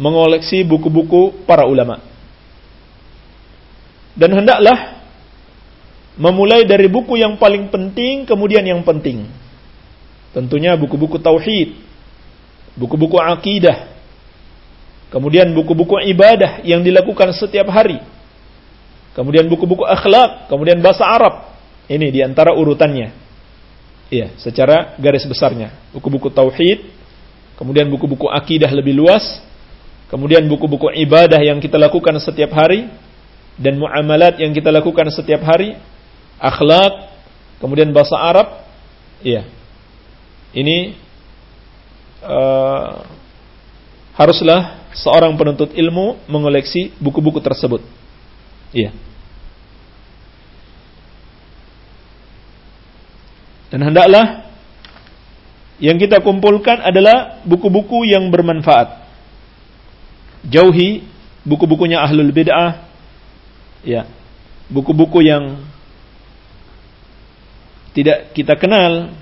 mengoleksi buku-buku para ulama. Dan hendaklah memulai dari buku yang paling penting kemudian yang penting. Tentunya buku-buku tauhid, buku-buku akidah, kemudian buku-buku ibadah yang dilakukan setiap hari. Kemudian buku-buku akhlak, kemudian bahasa Arab. Ini di antara urutannya. Iya, secara garis besarnya. Buku-buku tauhid, kemudian buku-buku akidah lebih luas, kemudian buku-buku ibadah yang kita lakukan setiap hari dan muamalat yang kita lakukan setiap hari, akhlak, kemudian bahasa Arab, iya. Ini uh, haruslah seorang penuntut ilmu mengoleksi buku-buku tersebut. Iya. Dan hendaklah yang kita kumpulkan adalah buku-buku yang bermanfaat. Jauhi buku-bukunya ahlul bid'ah. Ya. Buku-buku yang tidak kita kenal.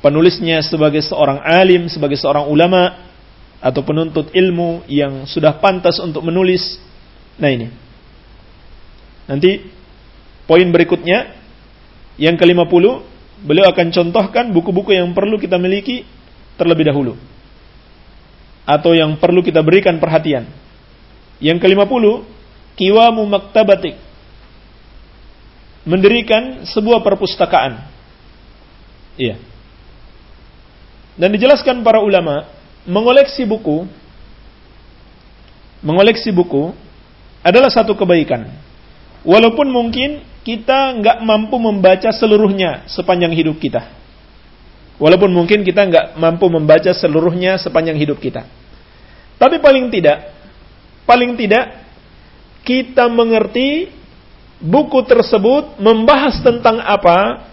Penulisnya sebagai seorang alim sebagai seorang ulama atau penuntut ilmu yang sudah pantas untuk menulis. Nah ini. Nanti poin berikutnya yang ke-50 beliau akan contohkan buku-buku yang perlu kita miliki terlebih dahulu atau yang perlu kita berikan perhatian. Yang kelima puluh, kiwamu maktabatik. Mendirikan sebuah perpustakaan. Iya. Dan dijelaskan para ulama, mengoleksi buku, mengoleksi buku adalah satu kebaikan. Walaupun mungkin kita nggak mampu membaca seluruhnya sepanjang hidup kita. Walaupun mungkin kita nggak mampu membaca seluruhnya sepanjang hidup kita. Tapi paling tidak, paling tidak kita mengerti buku tersebut membahas tentang apa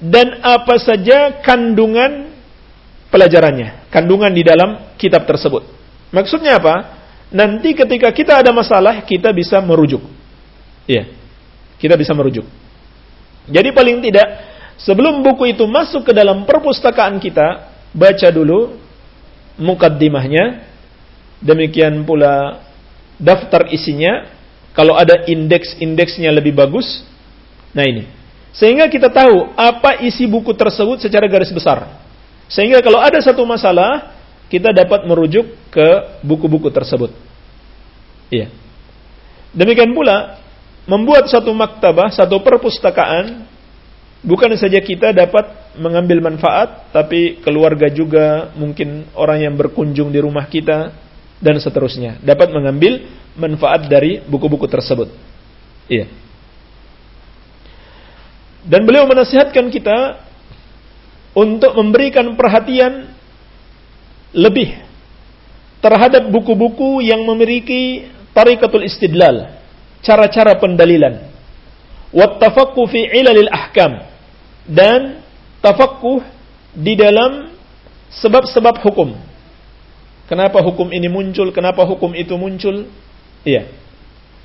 dan apa saja kandungan pelajarannya, kandungan di dalam kitab tersebut. Maksudnya apa? Nanti ketika kita ada masalah, kita bisa merujuk. Iya. Kita bisa merujuk. Jadi paling tidak Sebelum buku itu masuk ke dalam perpustakaan kita, baca dulu mukaddimahnya, demikian pula daftar isinya, kalau ada indeks-indeksnya lebih bagus. Nah ini. Sehingga kita tahu apa isi buku tersebut secara garis besar. Sehingga kalau ada satu masalah, kita dapat merujuk ke buku-buku tersebut. Iya. Demikian pula, membuat satu maktabah, satu perpustakaan, bukan saja kita dapat mengambil manfaat, tapi keluarga juga, mungkin orang yang berkunjung di rumah kita, dan seterusnya. Dapat mengambil manfaat dari buku-buku tersebut. Iya. Dan beliau menasihatkan kita untuk memberikan perhatian lebih terhadap buku-buku yang memiliki tarikatul istidlal, cara-cara pendalilan. Wattafaqu fi ilalil ahkam dan tafakkuh di dalam sebab-sebab hukum. Kenapa hukum ini muncul, kenapa hukum itu muncul? Iya.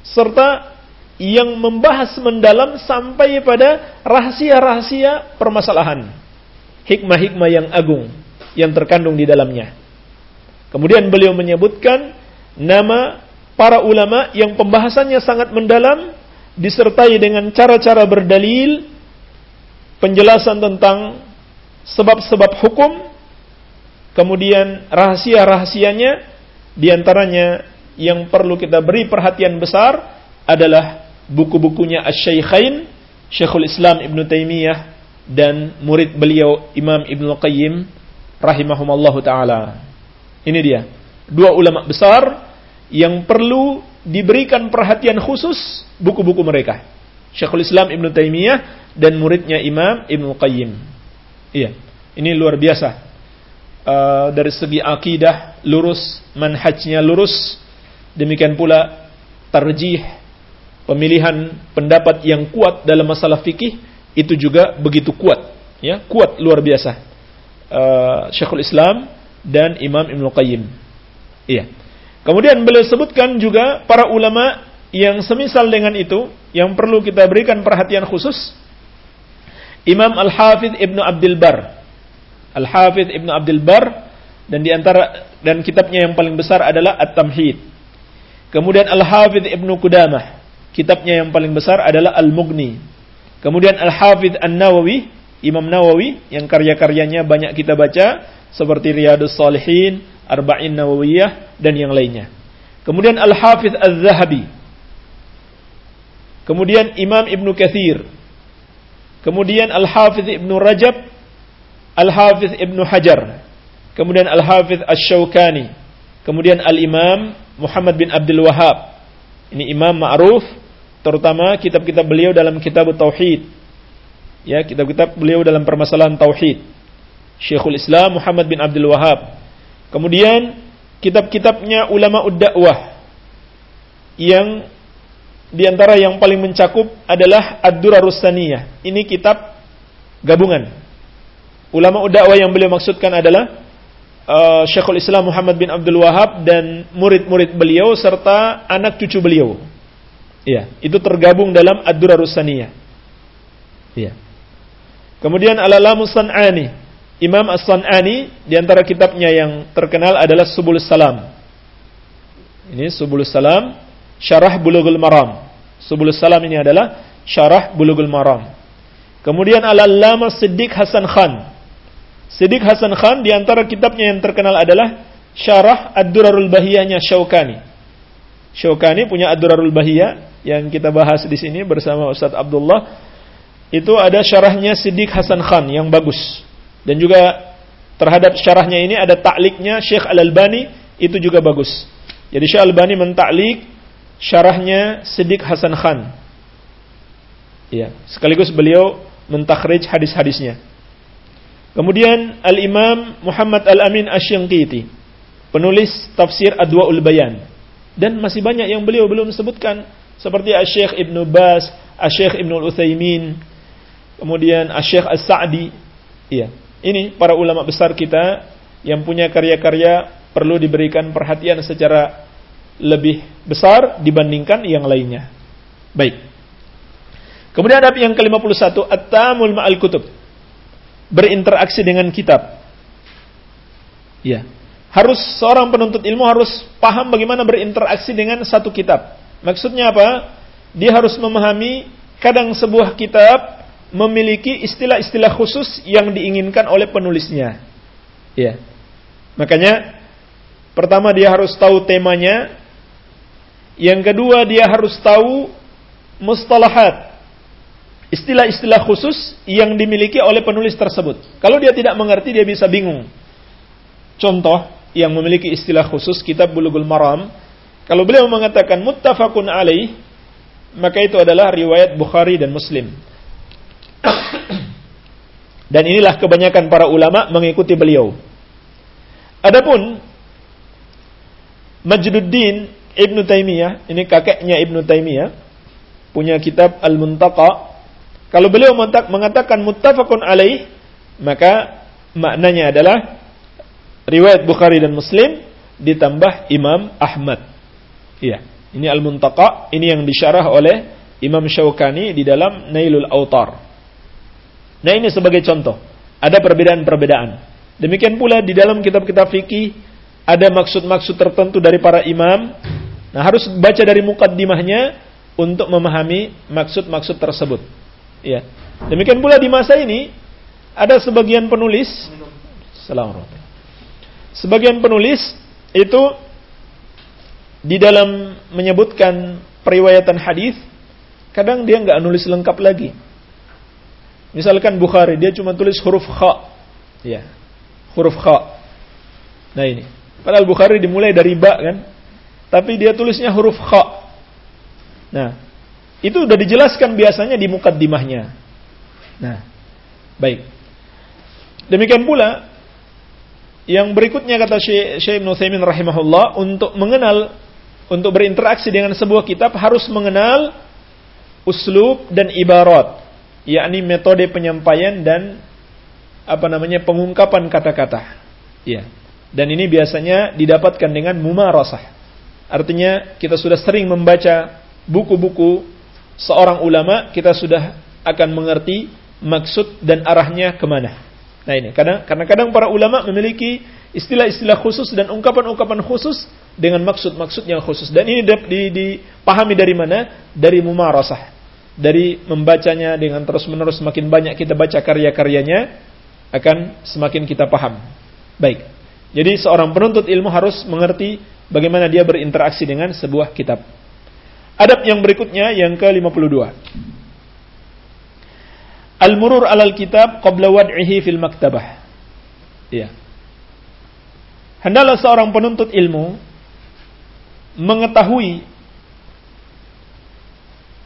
Serta yang membahas mendalam sampai pada rahasia-rahasia permasalahan. Hikmah-hikmah yang agung yang terkandung di dalamnya. Kemudian beliau menyebutkan nama para ulama yang pembahasannya sangat mendalam disertai dengan cara-cara berdalil, penjelasan tentang sebab-sebab hukum, kemudian rahasia-rahasianya, di antaranya yang perlu kita beri perhatian besar adalah buku-bukunya Asy-Syaikhain, Syekhul Islam Ibn Taimiyah dan murid beliau Imam Ibn Qayyim rahimahumallahu taala. Ini dia, dua ulama besar yang perlu diberikan perhatian khusus buku-buku mereka. Syekhul Islam Ibn Taimiyah dan muridnya Imam Ibn Qayyim. Iya, ini luar biasa. Uh, dari segi akidah lurus, manhajnya lurus, demikian pula tarjih, pemilihan pendapat yang kuat dalam masalah fikih itu juga begitu kuat, ya kuat luar biasa. Uh, Syekhul Islam dan Imam Ibn Qayyim. Iya. Kemudian beliau sebutkan juga para ulama yang semisal dengan itu yang perlu kita berikan perhatian khusus. Imam Al-Hafidh Ibnu Abdul Bar. Al-Hafidh Ibnu Abdul Bar dan di antara dan kitabnya yang paling besar adalah At-Tamhid. Kemudian Al-Hafidh Ibnu Qudamah. Kitabnya yang paling besar adalah Al-Mughni. Kemudian Al-Hafidh An-Nawawi, Imam Nawawi yang karya-karyanya banyak kita baca seperti Riyadus Salihin, Arba'in Nawawiyah dan yang lainnya. Kemudian Al-Hafidh Az-Zahabi. Kemudian Imam Ibn Kathir. Kemudian Al-Hafidh Ibn Rajab. Al-Hafidh Ibn Hajar. Kemudian Al-Hafidh Ash-Shawkani. Kemudian Al-Imam Muhammad bin Abdul Wahab. Ini imam ma'ruf terutama kitab-kitab beliau dalam kitab tauhid. Ya, kitab-kitab beliau dalam permasalahan tauhid. Syekhul Islam Muhammad bin Abdul Wahab Kemudian kitab-kitabnya ulama dakwah yang di antara yang paling mencakup adalah Ad-Durarus. Ini kitab gabungan. Ulama dakwah yang beliau maksudkan adalah uh, Syekhul Islam Muhammad bin Abdul Wahab dan murid-murid beliau serta anak cucu beliau. Iya, itu tergabung dalam Ad-Durarus. Iya. Kemudian Al-Alamus San'ani Imam As-San'ani di antara kitabnya yang terkenal adalah Subul Salam. Ini Subul Salam, Syarah Bulughul Maram. Subul Salam ini adalah Syarah Bulughul Maram. Kemudian Al-Allamah Siddiq Hasan Khan. Siddiq Hasan Khan di antara kitabnya yang terkenal adalah Syarah Ad-Durarul Bahiyahnya Syaukani. Syaukani punya Ad-Durarul Bahiyah yang kita bahas di sini bersama Ustaz Abdullah. Itu ada syarahnya Siddiq Hasan Khan yang bagus. Dan juga terhadap syarahnya ini ada takliknya Syekh Al-Albani itu juga bagus. Jadi Syekh Al-Albani mentaklik syarahnya Siddiq Hasan Khan. Ya, sekaligus beliau mentakhrij hadis-hadisnya. Kemudian Al-Imam Muhammad Al-Amin Asy-Syanqiti, penulis tafsir Adwaul Bayan. Dan masih banyak yang beliau belum sebutkan seperti Asy-Syaikh Ibnu Bas, Asy-Syaikh Ibnu Utsaimin, kemudian Asy-Syaikh As-Sa'di. Iya. Ini para ulama besar kita yang punya karya-karya perlu diberikan perhatian secara lebih besar dibandingkan yang lainnya. Baik. Kemudian ada yang ke-51, At-Tamul Ma'al Kutub. Berinteraksi dengan kitab. Ya. Harus seorang penuntut ilmu harus paham bagaimana berinteraksi dengan satu kitab. Maksudnya apa? Dia harus memahami kadang sebuah kitab memiliki istilah-istilah khusus yang diinginkan oleh penulisnya. Ya. Makanya pertama dia harus tahu temanya, yang kedua dia harus tahu mustalahat. Istilah-istilah khusus yang dimiliki oleh penulis tersebut. Kalau dia tidak mengerti dia bisa bingung. Contoh yang memiliki istilah khusus kitab Bulughul Maram, kalau beliau mengatakan muttafaqun alaih, maka itu adalah riwayat Bukhari dan Muslim. Dan inilah kebanyakan para ulama mengikuti beliau. Adapun Majduddin Ibn Taimiyah, ini kakeknya Ibn Taimiyah, punya kitab Al-Muntaqa. Kalau beliau mengatakan muttafaqun alaih, maka maknanya adalah riwayat Bukhari dan Muslim ditambah Imam Ahmad. Iya, ini Al-Muntaqa, ini yang disyarah oleh Imam Syaukani di dalam Nailul Autar. Nah ini sebagai contoh. Ada perbedaan-perbedaan. Demikian pula di dalam kitab-kitab fikih ada maksud-maksud tertentu dari para imam Nah, harus baca dari mukaddimahnya untuk memahami maksud-maksud tersebut. Ya. Demikian pula di masa ini ada sebagian penulis Assalamualaikum. Sebagian penulis itu di dalam menyebutkan periwayatan hadis kadang dia nggak nulis lengkap lagi. Misalkan Bukhari dia cuma tulis huruf kha. Ya. Huruf kha. Nah ini. Padahal Bukhari dimulai dari ba kan. Tapi dia tulisnya huruf kha. Nah, itu sudah dijelaskan biasanya di mukaddimahnya. Nah, baik. Demikian pula yang berikutnya kata Syekh Ibn Utsaimin rahimahullah untuk mengenal untuk berinteraksi dengan sebuah kitab harus mengenal uslub dan ibarat yakni metode penyampaian dan apa namanya pengungkapan kata-kata. Ya. Dan ini biasanya didapatkan dengan mumarasah. Artinya kita sudah sering membaca buku-buku seorang ulama, kita sudah akan mengerti maksud dan arahnya ke mana. Nah ini, kadang karena kadang para ulama memiliki istilah-istilah khusus dan ungkapan-ungkapan khusus dengan maksud-maksud yang khusus. Dan ini dipahami dari mana? Dari mumarasah dari membacanya dengan terus-menerus semakin banyak kita baca karya-karyanya akan semakin kita paham. Baik. Jadi seorang penuntut ilmu harus mengerti bagaimana dia berinteraksi dengan sebuah kitab. Adab yang berikutnya yang ke-52. Al-murur alal kitab qabla wad'ihi fil maktabah. Iya. Hendaklah seorang penuntut ilmu mengetahui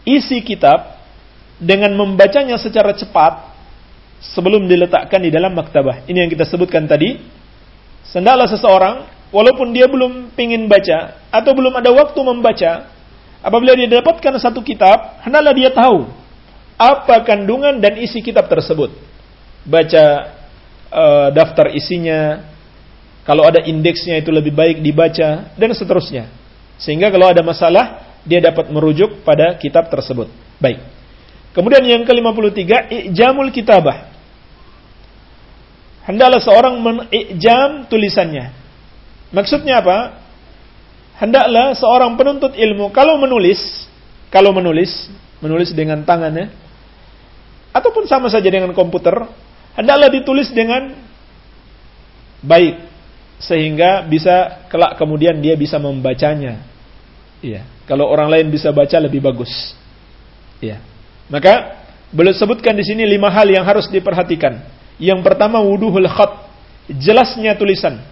isi kitab dengan membacanya secara cepat sebelum diletakkan di dalam maktabah. Ini yang kita sebutkan tadi. Sendaklah seseorang, walaupun dia belum ingin baca atau belum ada waktu membaca, apabila dia dapatkan satu kitab, hendaklah dia tahu apa kandungan dan isi kitab tersebut. Baca uh, daftar isinya, kalau ada indeksnya itu lebih baik dibaca dan seterusnya. Sehingga kalau ada masalah, dia dapat merujuk pada kitab tersebut. Baik. Kemudian yang ke-53, ijamul kitabah. Hendaklah seorang menijam tulisannya. Maksudnya apa? Hendaklah seorang penuntut ilmu kalau menulis, kalau menulis, menulis dengan tangannya ataupun sama saja dengan komputer, hendaklah ditulis dengan baik sehingga bisa kelak kemudian dia bisa membacanya. Iya. Kalau orang lain bisa baca lebih bagus. Ya. Maka boleh sebutkan di sini lima hal yang harus diperhatikan. Yang pertama wuduhul khat, jelasnya tulisan.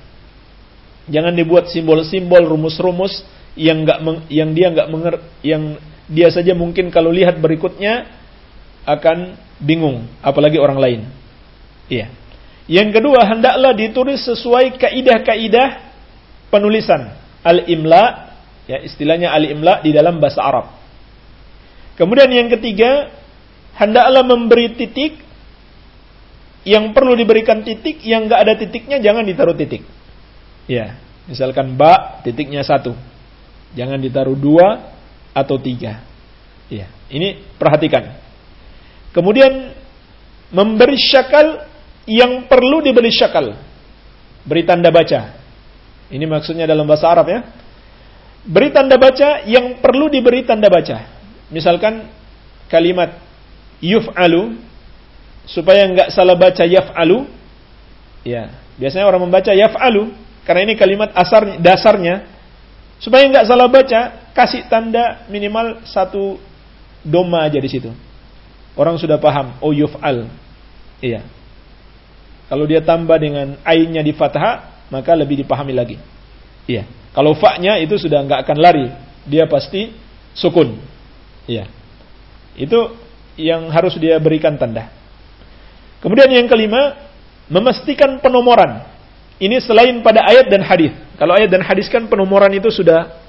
Jangan dibuat simbol-simbol, rumus-rumus yang enggak yang dia enggak menger yang dia saja mungkin kalau lihat berikutnya akan bingung, apalagi orang lain. Iya. Yang kedua, hendaklah ditulis sesuai kaidah-kaidah penulisan. Al-imla Ya, istilahnya al-imla di dalam bahasa Arab. Kemudian yang ketiga, hendaklah memberi titik yang perlu diberikan titik, yang enggak ada titiknya jangan ditaruh titik. Ya, misalkan ba titiknya satu, jangan ditaruh dua atau tiga. Ya, ini perhatikan. Kemudian memberi syakal yang perlu diberi syakal, beri tanda baca. Ini maksudnya dalam bahasa Arab ya. Beri tanda baca yang perlu diberi tanda baca. Misalkan kalimat yuf'alu supaya nggak salah baca yaf'alu. Ya, biasanya orang membaca yaf'alu karena ini kalimat asar dasarnya. Supaya nggak salah baca, kasih tanda minimal satu doma aja di situ. Orang sudah paham, oh yuf'al. Iya. Kalau dia tambah dengan ainnya di fathah, maka lebih dipahami lagi. Iya. Kalau fa-nya itu sudah nggak akan lari, dia pasti sukun. Ya. Itu yang harus dia berikan tanda. Kemudian yang kelima, memastikan penomoran. Ini selain pada ayat dan hadis. Kalau ayat dan hadis kan penomoran itu sudah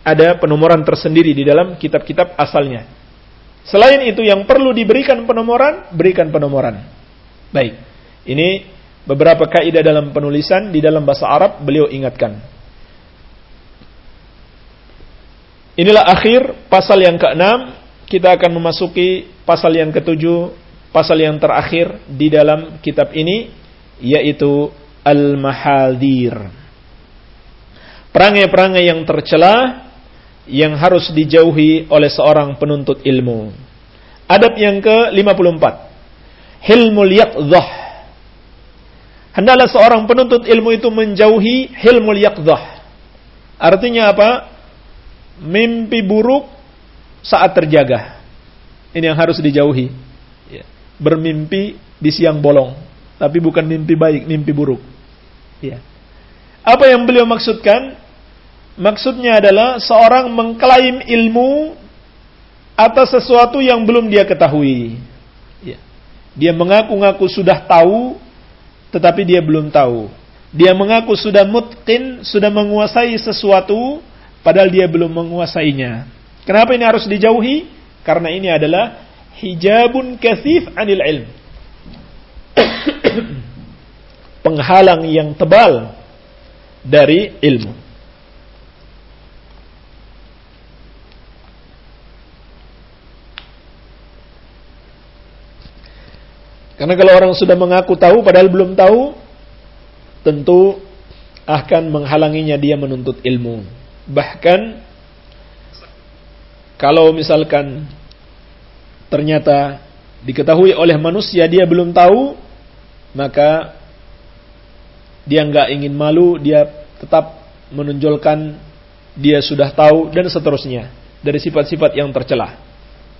ada penomoran tersendiri di dalam kitab-kitab asalnya. Selain itu yang perlu diberikan penomoran, berikan penomoran. Baik. Ini beberapa kaidah dalam penulisan di dalam bahasa Arab beliau ingatkan. Inilah akhir pasal yang keenam. Kita akan memasuki pasal yang ketujuh, pasal yang terakhir di dalam kitab ini, yaitu Al-Mahadir. Perangai-perangai yang tercela yang harus dijauhi oleh seorang penuntut ilmu. Adab yang ke-54. Hilmul yaqdhah. Hendaklah seorang penuntut ilmu itu menjauhi hilmul yaqdhah. Artinya apa? Mimpi buruk saat terjaga. Ini yang harus dijauhi. Ya. Bermimpi di siang bolong. Tapi bukan mimpi baik, mimpi buruk. Ya. Apa yang beliau maksudkan? Maksudnya adalah seorang mengklaim ilmu atas sesuatu yang belum dia ketahui. Ya. Dia mengaku-ngaku sudah tahu, tetapi dia belum tahu. Dia mengaku sudah mutkin, sudah menguasai sesuatu, padahal dia belum menguasainya. Kenapa ini harus dijauhi? Karena ini adalah hijabun kasif anil ilm. *coughs* Penghalang yang tebal dari ilmu. Karena kalau orang sudah mengaku tahu padahal belum tahu, tentu akan menghalanginya dia menuntut ilmu. Bahkan kalau misalkan ternyata diketahui oleh manusia dia belum tahu, maka dia nggak ingin malu, dia tetap menonjolkan dia sudah tahu dan seterusnya dari sifat-sifat yang tercela.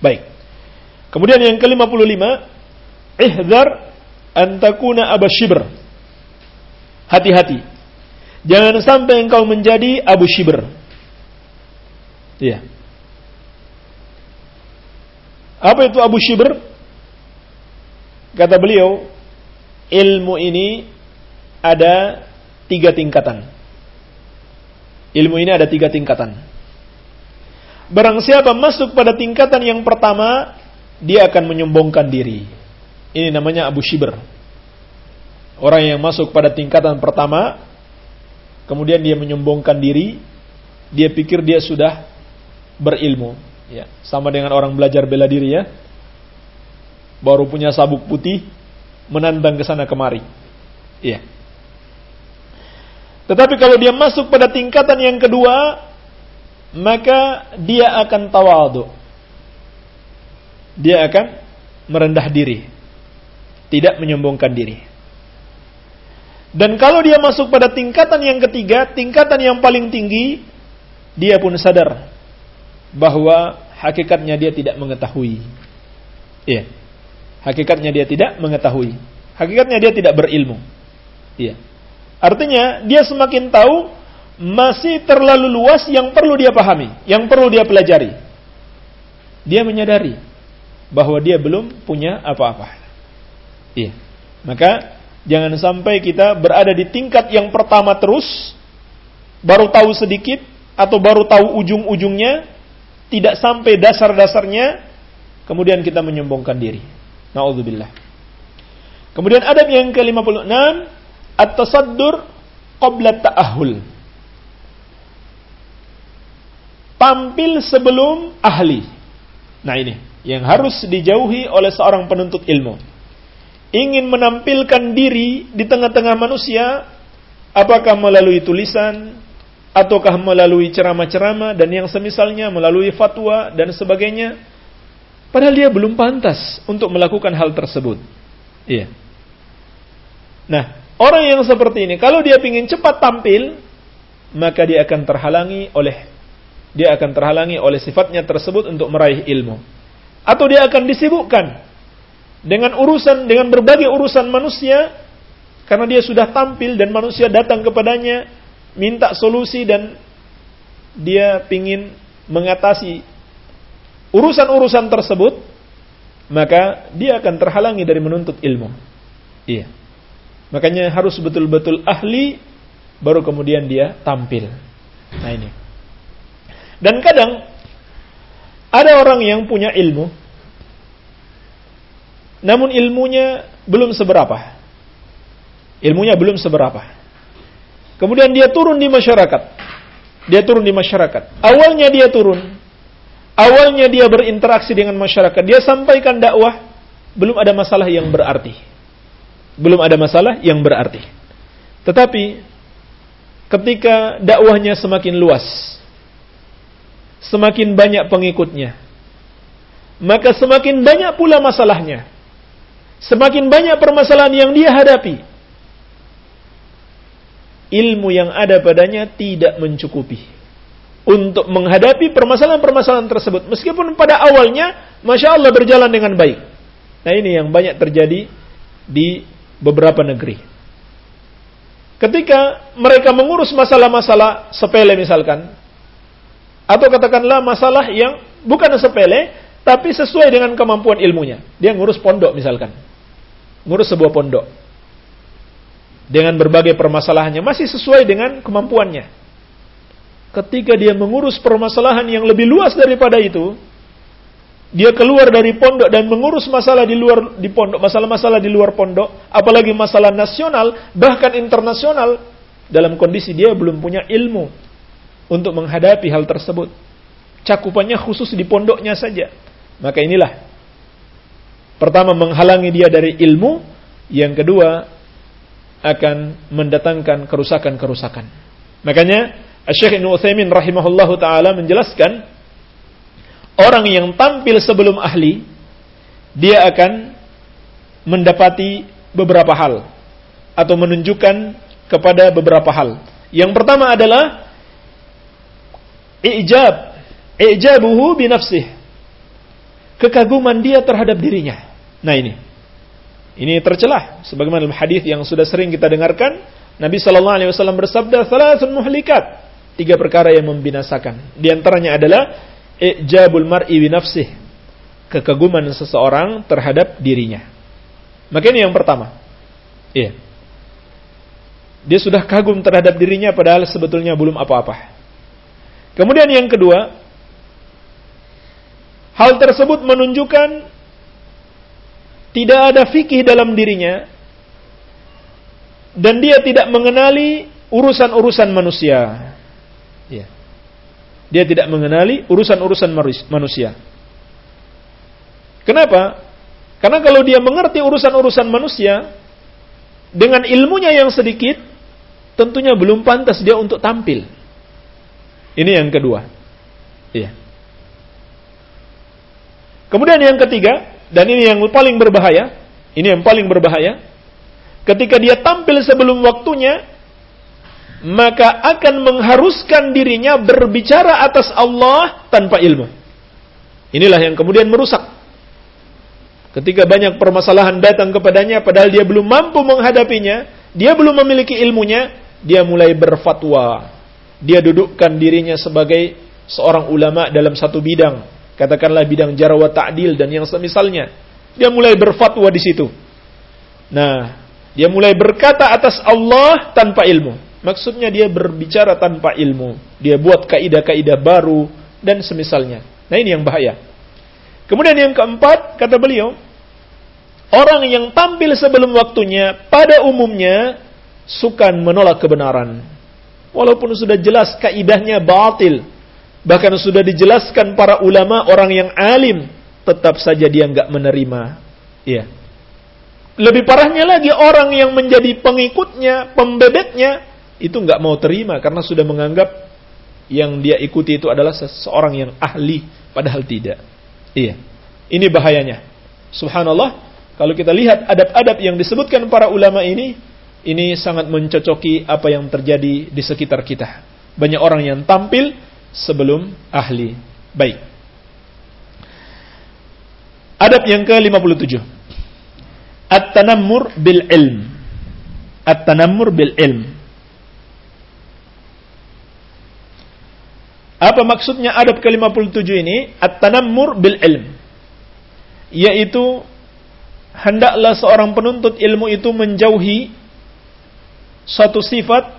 Baik. Kemudian yang ke-55 ihdar antakuna abasyibr. Hati-hati. Jangan sampai engkau menjadi Abu Shibr. Iya. Apa itu Abu Shibr? Kata beliau, ilmu ini ada tiga tingkatan. Ilmu ini ada tiga tingkatan. Barang siapa masuk pada tingkatan yang pertama, dia akan menyombongkan diri. Ini namanya Abu Shibr. Orang yang masuk pada tingkatan pertama, kemudian dia menyombongkan diri, dia pikir dia sudah berilmu. Ya, sama dengan orang belajar bela diri ya. Baru punya sabuk putih, menantang ke sana kemari. Iya. Tetapi kalau dia masuk pada tingkatan yang kedua, maka dia akan tawadu. Dia akan merendah diri tidak menyombongkan diri. Dan kalau dia masuk pada tingkatan yang ketiga, tingkatan yang paling tinggi, dia pun sadar bahwa hakikatnya dia tidak mengetahui. Iya. Hakikatnya dia tidak mengetahui. Hakikatnya dia tidak berilmu. Iya. Artinya dia semakin tahu masih terlalu luas yang perlu dia pahami, yang perlu dia pelajari. Dia menyadari bahwa dia belum punya apa-apa. Iya. Maka jangan sampai kita berada di tingkat yang pertama terus, baru tahu sedikit atau baru tahu ujung-ujungnya, tidak sampai dasar-dasarnya, kemudian kita menyombongkan diri. Nauzubillah. Kemudian adab yang ke-56, at-tasaddur qabla ta'ahul. Tampil sebelum ahli. Nah ini yang harus dijauhi oleh seorang penuntut ilmu ingin menampilkan diri di tengah-tengah manusia, apakah melalui tulisan, ataukah melalui ceramah-ceramah dan yang semisalnya melalui fatwa dan sebagainya, padahal dia belum pantas untuk melakukan hal tersebut. Iya. Nah, orang yang seperti ini, kalau dia ingin cepat tampil, maka dia akan terhalangi oleh dia akan terhalangi oleh sifatnya tersebut untuk meraih ilmu. Atau dia akan disibukkan dengan urusan dengan berbagai urusan manusia karena dia sudah tampil dan manusia datang kepadanya minta solusi dan dia ingin mengatasi urusan-urusan tersebut maka dia akan terhalangi dari menuntut ilmu. Iya. Makanya harus betul-betul ahli baru kemudian dia tampil. Nah ini. Dan kadang ada orang yang punya ilmu namun ilmunya belum seberapa. Ilmunya belum seberapa. Kemudian dia turun di masyarakat. Dia turun di masyarakat. Awalnya dia turun. Awalnya dia berinteraksi dengan masyarakat. Dia sampaikan dakwah. Belum ada masalah yang berarti. Belum ada masalah yang berarti. Tetapi ketika dakwahnya semakin luas, semakin banyak pengikutnya. Maka semakin banyak pula masalahnya. Semakin banyak permasalahan yang dia hadapi. Ilmu yang ada padanya tidak mencukupi untuk menghadapi permasalahan-permasalahan tersebut. Meskipun pada awalnya, Masya Allah berjalan dengan baik. Nah ini yang banyak terjadi di beberapa negeri. Ketika mereka mengurus masalah-masalah sepele misalkan, atau katakanlah masalah yang bukan sepele, tapi sesuai dengan kemampuan ilmunya. Dia ngurus pondok misalkan. Ngurus sebuah pondok. Dengan berbagai permasalahannya. Masih sesuai dengan kemampuannya. Ketika dia mengurus permasalahan yang lebih luas daripada itu, dia keluar dari pondok dan mengurus masalah di luar di pondok, masalah-masalah di luar pondok, apalagi masalah nasional, bahkan internasional, dalam kondisi dia belum punya ilmu untuk menghadapi hal tersebut. Cakupannya khusus di pondoknya saja. Maka inilah pertama menghalangi dia dari ilmu, yang kedua akan mendatangkan kerusakan-kerusakan. Makanya Syekh Ibnu Utsaimin rahimahullahu taala menjelaskan orang yang tampil sebelum ahli, dia akan mendapati beberapa hal atau menunjukkan kepada beberapa hal. Yang pertama adalah ijab, ijabuhu binafsih. Kekaguman dia terhadap dirinya. Nah ini. Ini tercelah sebagaimana dalam hadis yang sudah sering kita dengarkan, Nabi sallallahu alaihi wasallam bersabda, "Salasun muhlikat." Tiga perkara yang membinasakan. Di antaranya adalah ijabul mar'i bi nafsih. Kekaguman seseorang terhadap dirinya. Maka ini yang pertama. Iya. Dia sudah kagum terhadap dirinya padahal sebetulnya belum apa-apa. Kemudian yang kedua, hal tersebut menunjukkan tidak ada fikih dalam dirinya dan dia tidak mengenali urusan-urusan manusia. Ya. Dia tidak mengenali urusan-urusan manusia. Kenapa? Karena kalau dia mengerti urusan-urusan manusia, dengan ilmunya yang sedikit, tentunya belum pantas dia untuk tampil. Ini yang kedua. Iya. Kemudian yang ketiga, dan ini yang paling berbahaya, ini yang paling berbahaya, ketika dia tampil sebelum waktunya, maka akan mengharuskan dirinya berbicara atas Allah tanpa ilmu. Inilah yang kemudian merusak. Ketika banyak permasalahan datang kepadanya padahal dia belum mampu menghadapinya, dia belum memiliki ilmunya, dia mulai berfatwa. Dia dudukkan dirinya sebagai seorang ulama dalam satu bidang, katakanlah bidang jarwa ta'dil dan yang semisalnya. Dia mulai berfatwa di situ. Nah, dia mulai berkata atas Allah tanpa ilmu. Maksudnya dia berbicara tanpa ilmu. Dia buat kaidah-kaidah baru dan semisalnya. Nah ini yang bahaya. Kemudian yang keempat, kata beliau, orang yang tampil sebelum waktunya pada umumnya sukan menolak kebenaran. Walaupun sudah jelas kaidahnya batil. Bahkan sudah dijelaskan para ulama orang yang alim. Tetap saja dia nggak menerima. Iya. Lebih parahnya lagi orang yang menjadi pengikutnya, pembebetnya, itu nggak mau terima karena sudah menganggap yang dia ikuti itu adalah seseorang yang ahli padahal tidak. Iya. Ini bahayanya. Subhanallah, kalau kita lihat adab-adab yang disebutkan para ulama ini, ini sangat mencocoki apa yang terjadi di sekitar kita. Banyak orang yang tampil sebelum ahli. Baik. Adab yang ke-57. At-tanammur bil ilm. At-tanammur bil ilm. Apa maksudnya adab ke-57 ini? At-tanammur bil ilm. Yaitu hendaklah seorang penuntut ilmu itu menjauhi suatu sifat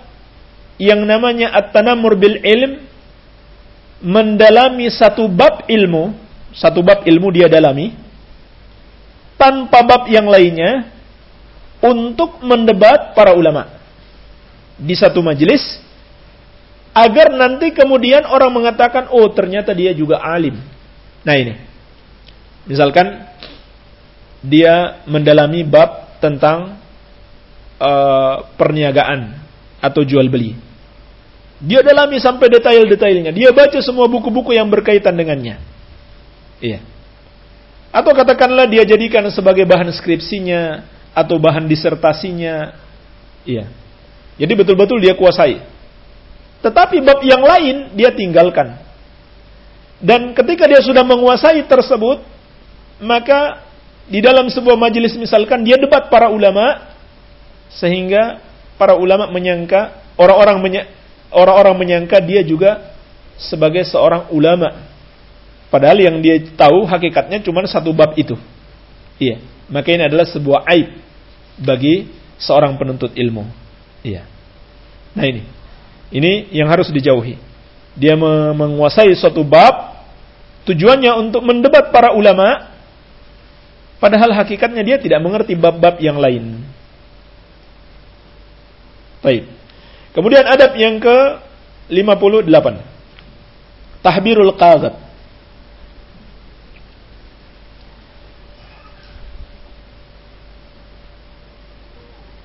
yang namanya at-tanammur bil ilm mendalami satu bab ilmu, satu bab ilmu dia dalami tanpa bab yang lainnya untuk mendebat para ulama. Di satu majelis agar nanti kemudian orang mengatakan oh ternyata dia juga alim. Nah ini. Misalkan dia mendalami bab tentang uh, perniagaan atau jual beli. Dia dalami sampai detail-detailnya. Dia baca semua buku-buku yang berkaitan dengannya. Iya. Atau katakanlah dia jadikan sebagai bahan skripsinya atau bahan disertasinya. Iya. Jadi betul-betul dia kuasai. Tetapi bab yang lain dia tinggalkan. Dan ketika dia sudah menguasai tersebut, maka di dalam sebuah majelis misalkan dia debat para ulama sehingga para ulama menyangka orang-orang orang-orang menyangka dia juga sebagai seorang ulama. Padahal yang dia tahu hakikatnya cuma satu bab itu. Iya. Maka ini adalah sebuah aib bagi seorang penuntut ilmu. Iya. Nah ini. Ini yang harus dijauhi. Dia menguasai suatu bab tujuannya untuk mendebat para ulama padahal hakikatnya dia tidak mengerti bab-bab yang lain. Baik. Kemudian adab yang ke 58. Tahbirul qadhat.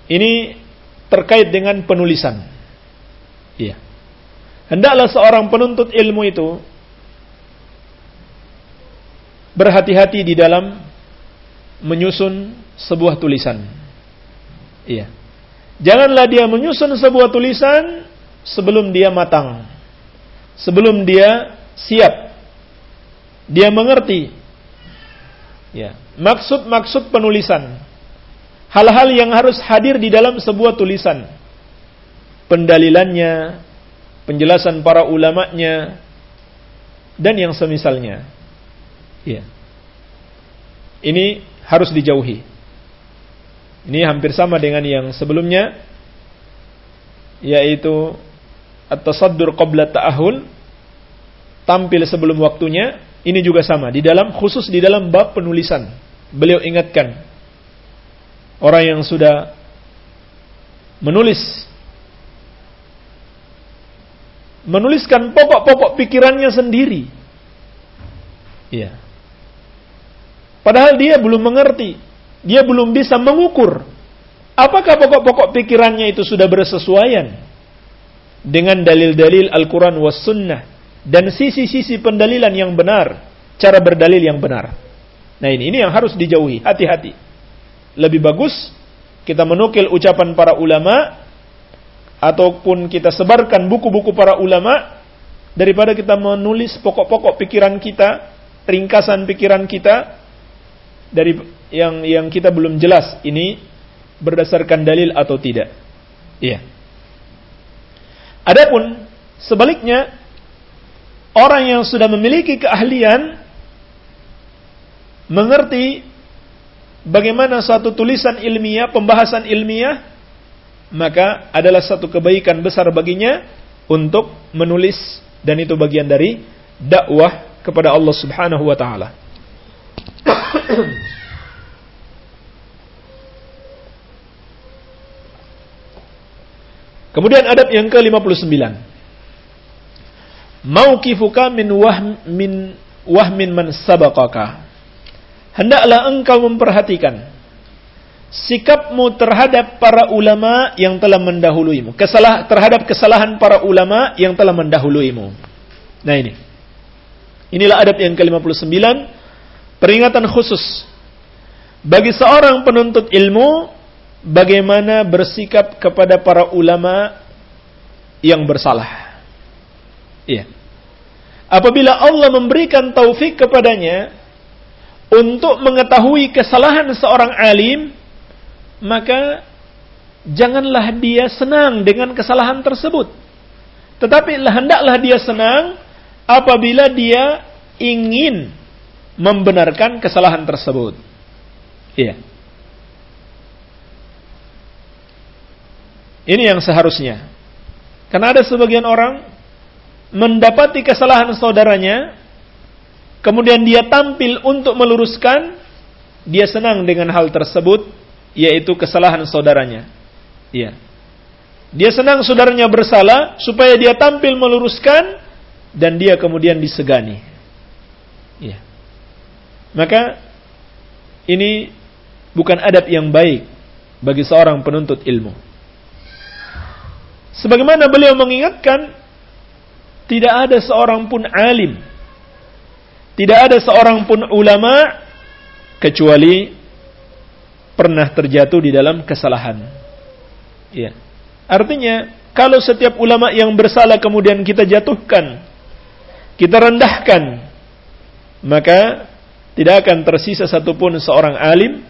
Ini terkait dengan penulisan. Iya. Hendaklah seorang penuntut ilmu itu berhati-hati di dalam menyusun sebuah tulisan. Iya. Janganlah dia menyusun sebuah tulisan sebelum dia matang. Sebelum dia siap. Dia mengerti ya, maksud-maksud penulisan. Hal-hal yang harus hadir di dalam sebuah tulisan. Pendalilannya, penjelasan para ulamanya, dan yang semisalnya. Ya. Ini harus dijauhi. Ini hampir sama dengan yang sebelumnya yaitu at-tasaddur qabla ta'ahul tampil sebelum waktunya ini juga sama di dalam khusus di dalam bab penulisan. Beliau ingatkan orang yang sudah menulis menuliskan pokok-pokok pikirannya sendiri. Iya. Padahal dia belum mengerti dia belum bisa mengukur apakah pokok-pokok pikirannya itu sudah bersesuaian dengan dalil-dalil Al-Quran was sunnah dan sisi-sisi pendalilan yang benar, cara berdalil yang benar. Nah ini, ini yang harus dijauhi, hati-hati. Lebih bagus kita menukil ucapan para ulama ataupun kita sebarkan buku-buku para ulama daripada kita menulis pokok-pokok pikiran kita, ringkasan pikiran kita dari yang yang kita belum jelas ini berdasarkan dalil atau tidak. Iya. Adapun sebaliknya orang yang sudah memiliki keahlian mengerti bagaimana suatu tulisan ilmiah, pembahasan ilmiah, maka adalah satu kebaikan besar baginya untuk menulis dan itu bagian dari dakwah kepada Allah Subhanahu wa taala. Kemudian adab yang ke-59. Mauqifuka min wahmin wahmin man sabaqaka. Hendaklah engkau memperhatikan sikapmu terhadap para ulama yang telah mendahuluimu. Kesalah terhadap kesalahan para ulama yang telah mendahuluimu. Nah ini. Inilah adab yang ke-59 peringatan khusus bagi seorang penuntut ilmu bagaimana bersikap kepada para ulama yang bersalah. Iya. Apabila Allah memberikan taufik kepadanya untuk mengetahui kesalahan seorang alim, maka janganlah dia senang dengan kesalahan tersebut. Tetapi hendaklah dia senang apabila dia ingin membenarkan kesalahan tersebut. Iya. Ini yang seharusnya. Karena ada sebagian orang mendapati kesalahan saudaranya, kemudian dia tampil untuk meluruskan, dia senang dengan hal tersebut, yaitu kesalahan saudaranya. Iya. Dia senang saudaranya bersalah supaya dia tampil meluruskan dan dia kemudian disegani. Iya. Maka ini bukan adab yang baik bagi seorang penuntut ilmu. Sebagaimana beliau mengingatkan tidak ada seorang pun alim, tidak ada seorang pun ulama kecuali pernah terjatuh di dalam kesalahan. Ya. Artinya, kalau setiap ulama yang bersalah kemudian kita jatuhkan, kita rendahkan, maka tidak akan tersisa satupun seorang alim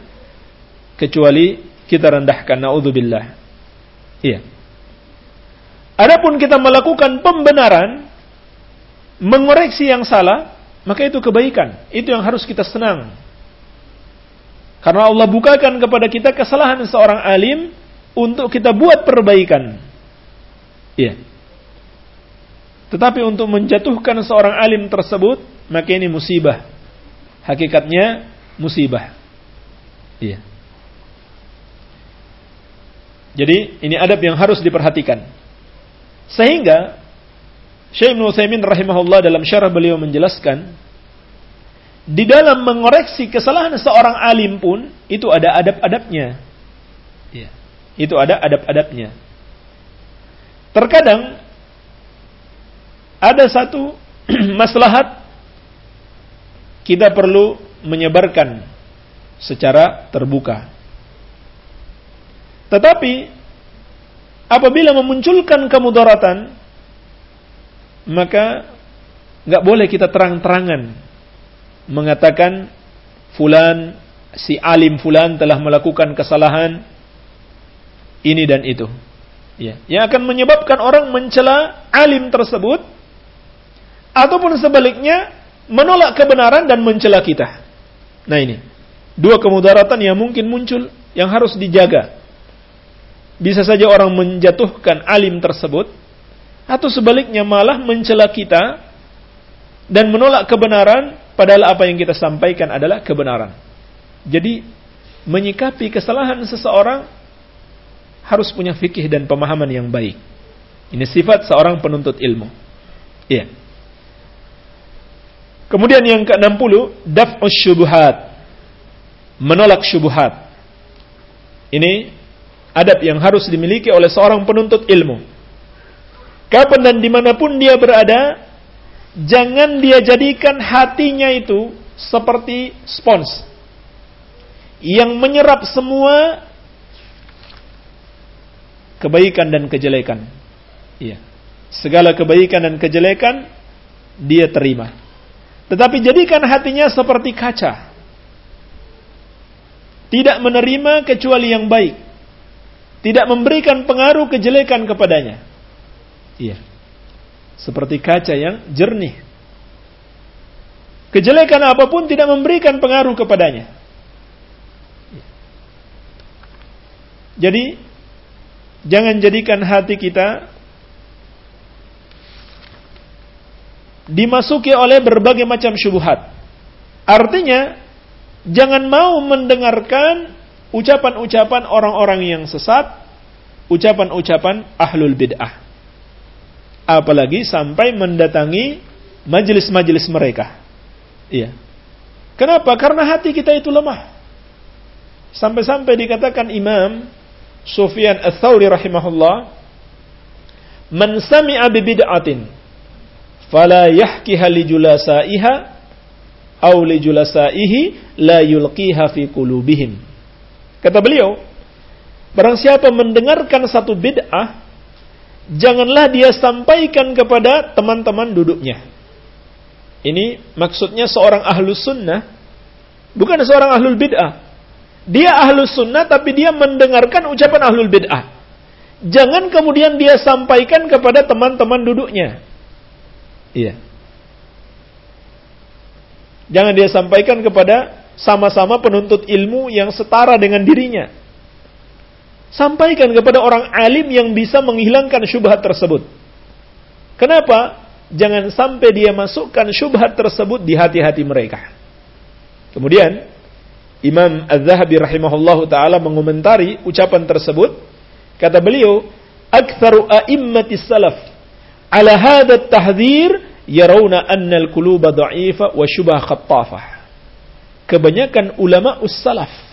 kecuali kita rendahkan. Naudzubillah. Iya. Adapun kita melakukan pembenaran, mengoreksi yang salah, maka itu kebaikan. Itu yang harus kita senang. Karena Allah bukakan kepada kita kesalahan seorang alim untuk kita buat perbaikan. Iya. Tetapi untuk menjatuhkan seorang alim tersebut, maka ini musibah. Hakikatnya musibah. Iya. Jadi ini adab yang harus diperhatikan. Sehingga Syekh Ibn Utsaimin rahimahullah dalam syarah beliau menjelaskan di dalam mengoreksi kesalahan seorang alim pun itu ada adab-adabnya. Ya. Itu ada adab-adabnya. Terkadang ada satu *clears throat* maslahat kita perlu menyebarkan secara terbuka. Tetapi apabila memunculkan kemudaratan maka nggak boleh kita terang-terangan mengatakan fulan si alim fulan telah melakukan kesalahan ini dan itu. Ya, yang akan menyebabkan orang mencela alim tersebut ataupun sebaliknya menolak kebenaran dan mencela kita. Nah ini, dua kemudaratan yang mungkin muncul yang harus dijaga. Bisa saja orang menjatuhkan alim tersebut atau sebaliknya malah mencela kita dan menolak kebenaran padahal apa yang kita sampaikan adalah kebenaran. Jadi menyikapi kesalahan seseorang harus punya fikih dan pemahaman yang baik. Ini sifat seorang penuntut ilmu. Iya. Kemudian yang ke-60, daf'us syubuhat. Menolak syubuhat. Ini adab yang harus dimiliki oleh seorang penuntut ilmu. Kapan dan di mana pun dia berada, jangan dia jadikan hatinya itu seperti spons yang menyerap semua kebaikan dan kejelekan. Iya. Segala kebaikan dan kejelekan dia terima. Tetapi jadikan hatinya seperti kaca. Tidak menerima kecuali yang baik tidak memberikan pengaruh kejelekan kepadanya. Iya. Seperti kaca yang jernih. Kejelekan apa pun tidak memberikan pengaruh kepadanya. Iya. Jadi, jangan jadikan hati kita dimasuki oleh berbagai macam syubhat. Artinya, jangan mau mendengarkan ucapan-ucapan orang-orang yang sesat, ucapan-ucapan ahlul bid'ah. Apalagi sampai mendatangi majelis-majelis mereka. Iya. Kenapa? Karena hati kita itu lemah. Sampai-sampai dikatakan Imam Sufyan Ats-Tsauri rahimahullah, "Man sami'a bi bid'atin fala yahkiha li julasaiha aw li julasaihi la yulqiha fi qulubihim." Kata beliau, barang siapa mendengarkan satu bid'ah, janganlah dia sampaikan kepada teman-teman duduknya. Ini maksudnya seorang ahlus sunnah, bukan seorang ahlul bid'ah. Dia ahlus sunnah tapi dia mendengarkan ucapan ahlul bid'ah. Jangan kemudian dia sampaikan kepada teman-teman duduknya. Iya. Jangan dia sampaikan kepada sama-sama penuntut ilmu yang setara dengan dirinya. Sampaikan kepada orang alim yang bisa menghilangkan syubhat tersebut. Kenapa? Jangan sampai dia masukkan syubhat tersebut di hati-hati mereka. Kemudian, Imam Az-Zahabi rahimahullahu taala mengomentari ucapan tersebut, kata beliau, "Aktsaru a'immatis salaf ala hadha at-tahdhir yarawna anna al-quluba dha'ifa wa syubha khattafah." Kebanyakan ulama ussalaf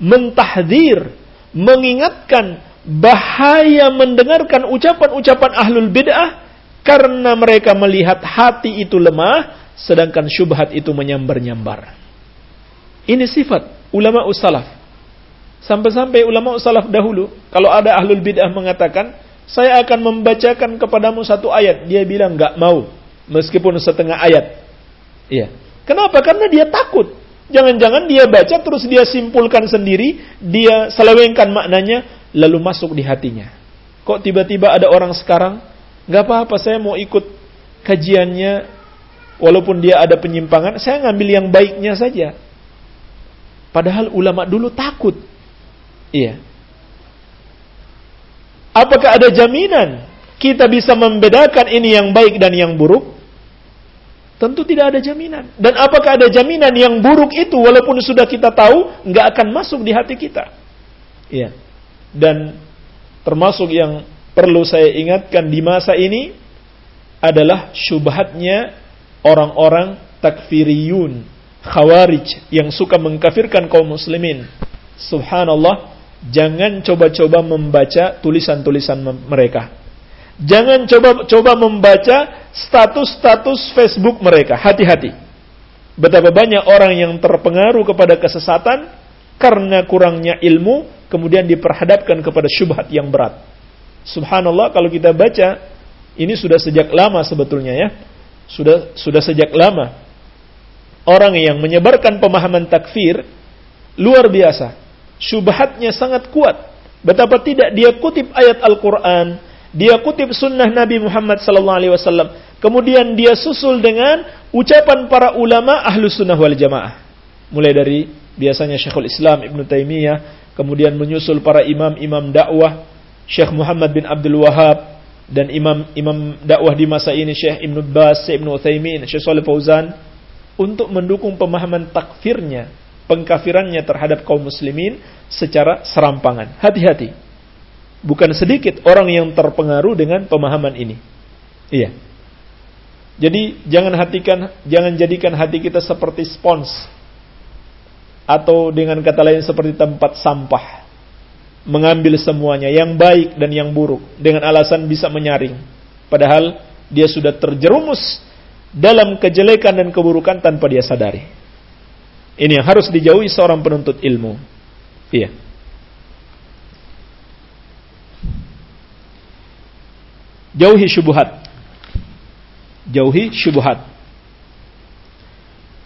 mentahdir, mengingatkan bahaya mendengarkan ucapan-ucapan ahlul bid'ah Karena mereka melihat hati itu lemah, sedangkan syubhat itu menyambar-nyambar. Ini sifat ulama usalaf. Sampai-sampai ulama usalaf dahulu, kalau ada ahlul bid'ah mengatakan, saya akan membacakan kepadamu satu ayat. Dia bilang nggak mau, meskipun setengah ayat. Iya. Kenapa? Karena dia takut. Jangan-jangan dia baca terus dia simpulkan sendiri, dia selewengkan maknanya, lalu masuk di hatinya. Kok tiba-tiba ada orang sekarang Gak apa-apa, saya mau ikut kajiannya, walaupun dia ada penyimpangan, saya ngambil yang baiknya saja. Padahal ulama dulu takut. Iya. Apakah ada jaminan kita bisa membedakan ini yang baik dan yang buruk? Tentu tidak ada jaminan. Dan apakah ada jaminan yang buruk itu walaupun sudah kita tahu nggak akan masuk di hati kita? Iya. Dan termasuk yang perlu saya ingatkan di masa ini adalah syubhatnya orang-orang takfiriyun, khawarij yang suka mengkafirkan kaum muslimin. Subhanallah, jangan coba-coba membaca tulisan-tulisan mereka. Jangan coba-coba membaca status-status Facebook mereka. Hati-hati. Betapa banyak orang yang terpengaruh kepada kesesatan karena kurangnya ilmu, kemudian diperhadapkan kepada syubhat yang berat. Subhanallah kalau kita baca ini sudah sejak lama sebetulnya ya. Sudah sudah sejak lama. Orang yang menyebarkan pemahaman takfir luar biasa. Syubhatnya sangat kuat. Betapa tidak dia kutip ayat Al-Qur'an, dia kutip sunnah Nabi Muhammad sallallahu alaihi wasallam. Kemudian dia susul dengan ucapan para ulama ahlu sunnah wal jamaah. Mulai dari biasanya Syekhul Islam Ibn Taimiyah, kemudian menyusul para imam-imam dakwah, Syekh Muhammad bin Abdul Wahab dan imam imam dakwah di masa ini Syekh Ibn Bas, Syekh Ibn Uthaymin, Syekh Salih Fauzan untuk mendukung pemahaman takfirnya, pengkafirannya terhadap kaum muslimin secara serampangan. Hati-hati. Bukan sedikit orang yang terpengaruh dengan pemahaman ini. Iya. Jadi jangan hatikan jangan jadikan hati kita seperti spons atau dengan kata lain seperti tempat sampah mengambil semuanya, yang baik dan yang buruk, dengan alasan bisa menyaring. Padahal dia sudah terjerumus dalam kejelekan dan keburukan tanpa dia sadari. Ini yang harus dijauhi seorang penuntut ilmu. Iya. Jauhi syubhat. Jauhi syubhat.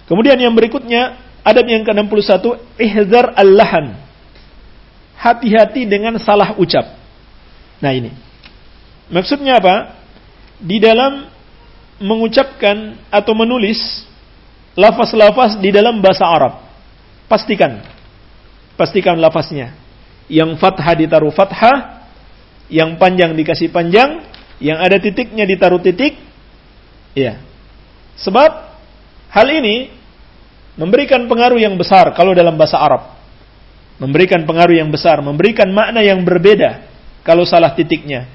Kemudian yang berikutnya, adab yang ke-61, ihzar al-lahan hati-hati dengan salah ucap. Nah ini. Maksudnya apa? Di dalam mengucapkan atau menulis lafaz-lafaz di dalam bahasa Arab. Pastikan. Pastikan lafaznya. Yang fathah ditaruh fathah, yang panjang dikasih panjang, yang ada titiknya ditaruh titik. Iya. Sebab hal ini memberikan pengaruh yang besar kalau dalam bahasa Arab memberikan pengaruh yang besar, memberikan makna yang berbeda kalau salah titiknya.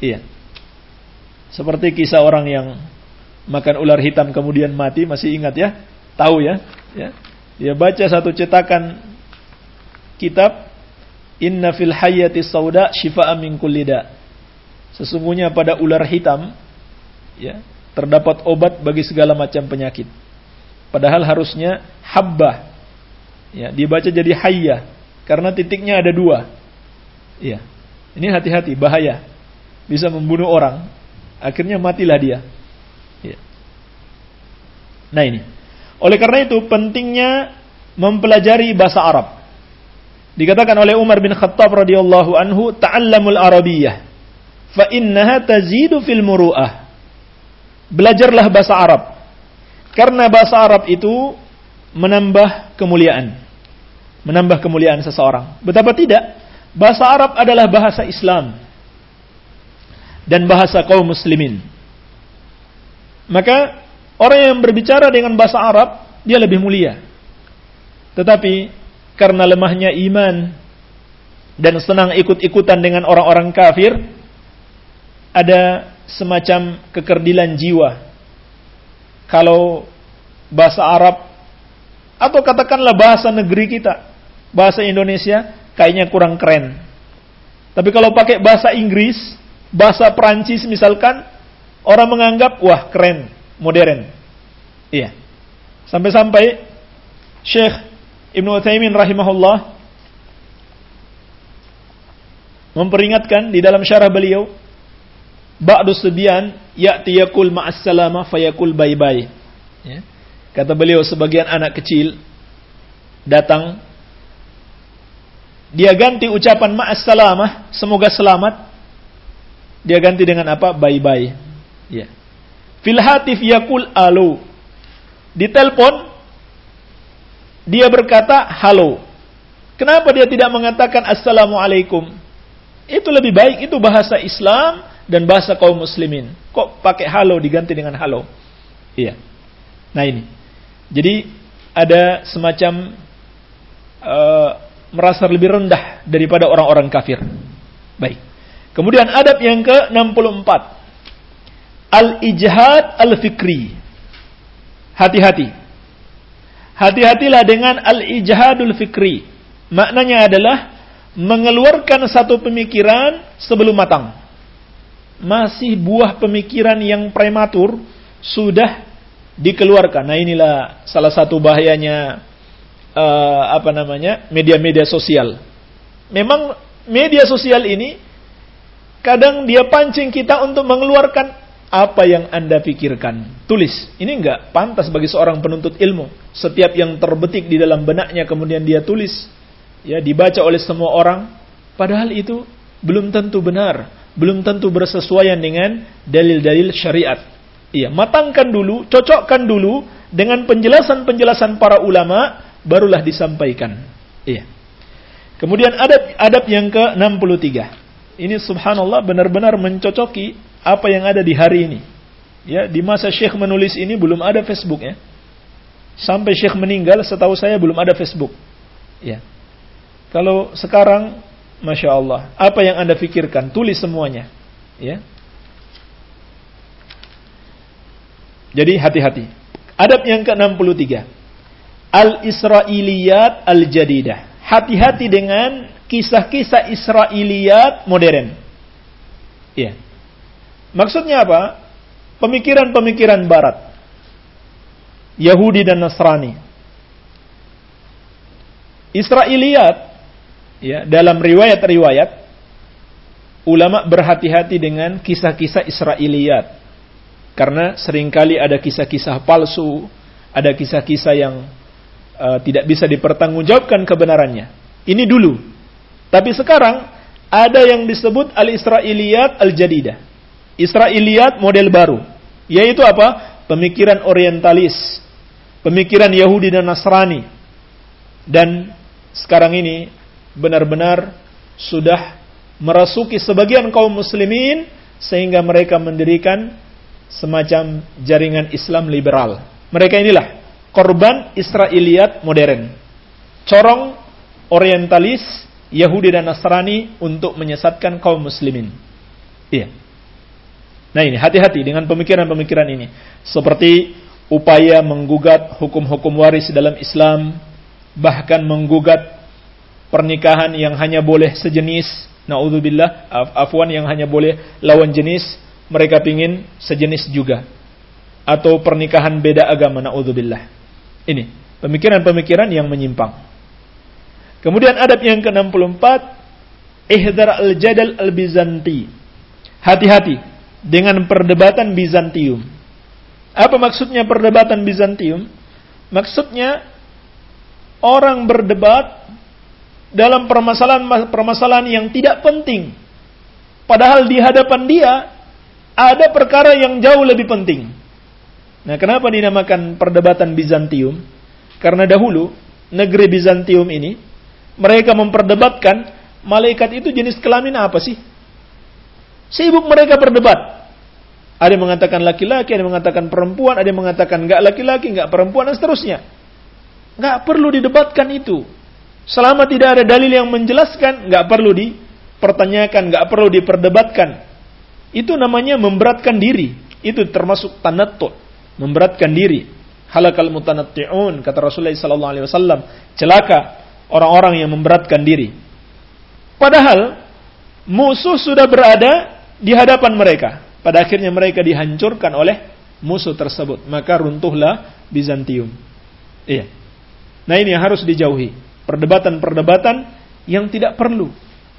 Iya. Seperti kisah orang yang makan ular hitam kemudian mati, masih ingat ya? Tahu ya? Ya. Dia baca satu cetakan kitab Inna fil hayyati sauda shifa'an min kullida. Sesungguhnya pada ular hitam ya, terdapat obat bagi segala macam penyakit. Padahal harusnya habbah Ya, dibaca jadi hayya karena titiknya ada dua. Iya. Ini hati-hati, bahaya. Bisa membunuh orang. Akhirnya matilah dia. Ya. Nah ini. Oleh karena itu pentingnya mempelajari bahasa Arab. Dikatakan oleh Umar bin Khattab radhiyallahu anhu, "Ta'allamul Arabiyyah fa innaha tazidu fil muru'ah." Belajarlah bahasa Arab. Karena bahasa Arab itu menambah kemuliaan. Menambah kemuliaan seseorang. Betapa tidak? Bahasa Arab adalah bahasa Islam. Dan bahasa kaum muslimin. Maka orang yang berbicara dengan bahasa Arab, dia lebih mulia. Tetapi karena lemahnya iman dan senang ikut-ikutan dengan orang-orang kafir, ada semacam kekerdilan jiwa. Kalau bahasa Arab atau katakanlah bahasa negeri kita, bahasa Indonesia, kayaknya kurang keren. Tapi kalau pakai bahasa Inggris, bahasa Perancis misalkan, Orang menganggap wah keren, modern. Iya. Sampai-sampai Syekh Ibnu Utsaimin rahimahullah memperingatkan di dalam syarah beliau ba'du subyan ya'ti yakul ma'as salama fayakul bye-bye. Ya. Kata beliau sebagian anak kecil datang dia ganti ucapan ma'as salamah semoga selamat dia ganti dengan apa bye-bye. Ya. Fil yakul alo. Di telepon dia berkata halo. Kenapa dia tidak mengatakan assalamualaikum? Itu lebih baik, itu bahasa Islam dan bahasa kaum muslimin. Kok pakai halo diganti dengan halo? Iya. Nah ini. Jadi ada semacam uh, merasa lebih rendah daripada orang-orang kafir. Baik. Kemudian adab yang ke-64. Al-ijhad al-fikri. Hati-hati. Hati-hatilah dengan al-ijhadul fikri. Maknanya adalah mengeluarkan satu pemikiran sebelum matang. Masih buah pemikiran yang prematur sudah dikeluarkan. Nah inilah salah satu bahayanya uh, apa namanya media-media sosial. Memang media sosial ini kadang dia pancing kita untuk mengeluarkan apa yang anda pikirkan. Tulis. Ini enggak pantas bagi seorang penuntut ilmu. Setiap yang terbetik di dalam benaknya kemudian dia tulis ya dibaca oleh semua orang padahal itu belum tentu benar, belum tentu bersesuaian dengan dalil-dalil syariat. Iya, matangkan dulu, cocokkan dulu dengan penjelasan-penjelasan para ulama barulah disampaikan. Iya. Kemudian adab adab yang ke-63. Ini subhanallah benar-benar mencocoki apa yang ada di hari ini. Ya, di masa Syekh menulis ini belum ada Facebook ya. Sampai Syekh meninggal setahu saya belum ada Facebook. Ya. Kalau sekarang, masya Allah, apa yang anda pikirkan, tulis semuanya, ya. Jadi hati-hati. Adab yang ke-63. Al-Israiliyat al-Jadidah. Hati-hati dengan kisah-kisah Israiliyat modern. Ya. Maksudnya apa? Pemikiran-pemikiran barat. Yahudi dan Nasrani. Israiliyat ya dalam riwayat-riwayat ulama berhati-hati dengan kisah-kisah Israiliyat karena sering kali ada kisah-kisah palsu, ada kisah-kisah yang uh, tidak bisa dipertanggungjawabkan kebenarannya. Ini dulu. Tapi sekarang ada yang disebut al-Israiliyat al-Jadidah. Israiliyat model baru, yaitu apa? Pemikiran orientalis, pemikiran Yahudi dan Nasrani. Dan sekarang ini benar-benar sudah merasuki sebagian kaum muslimin sehingga mereka mendirikan semacam jaringan Islam liberal. Mereka inilah korban Israiliyat modern. Corong orientalis Yahudi dan Nasrani untuk menyesatkan kaum muslimin. Iya. Nah ini hati-hati dengan pemikiran-pemikiran ini. Seperti upaya menggugat hukum-hukum waris dalam Islam, bahkan menggugat pernikahan yang hanya boleh sejenis, naudzubillah, af afwan yang hanya boleh lawan jenis, mereka pingin sejenis juga. Atau pernikahan beda agama, naudzubillah. Ini pemikiran-pemikiran yang menyimpang. Kemudian adab yang ke-64, ihdar al-jadal al-Bizanti. Hati-hati dengan perdebatan Bizantium. Apa maksudnya perdebatan Bizantium? Maksudnya orang berdebat dalam permasalahan-permasalahan yang tidak penting. Padahal di hadapan dia ada perkara yang jauh lebih penting. Nah, kenapa dinamakan perdebatan Bizantium? Karena dahulu negeri Bizantium ini mereka memperdebatkan malaikat itu jenis kelamin apa sih? Sibuk mereka berdebat. Ada yang mengatakan laki-laki, ada yang mengatakan perempuan, ada yang mengatakan enggak laki-laki, enggak perempuan, dan seterusnya. Enggak perlu didebatkan itu. Selama tidak ada dalil yang menjelaskan, nggak perlu dipertanyakan, nggak perlu diperdebatkan. Itu namanya memberatkan diri. Itu termasuk tanattu, memberatkan diri. Halakal mutanatti'un kata Rasulullah wasallam, celaka orang-orang yang memberatkan diri. Padahal musuh sudah berada di hadapan mereka. pada akhirnya mereka dihancurkan oleh musuh tersebut. Maka runtuhlah Bizantium. Iya. Nah ini yang harus dijauhi. Perdebatan-perdebatan yang tidak perlu.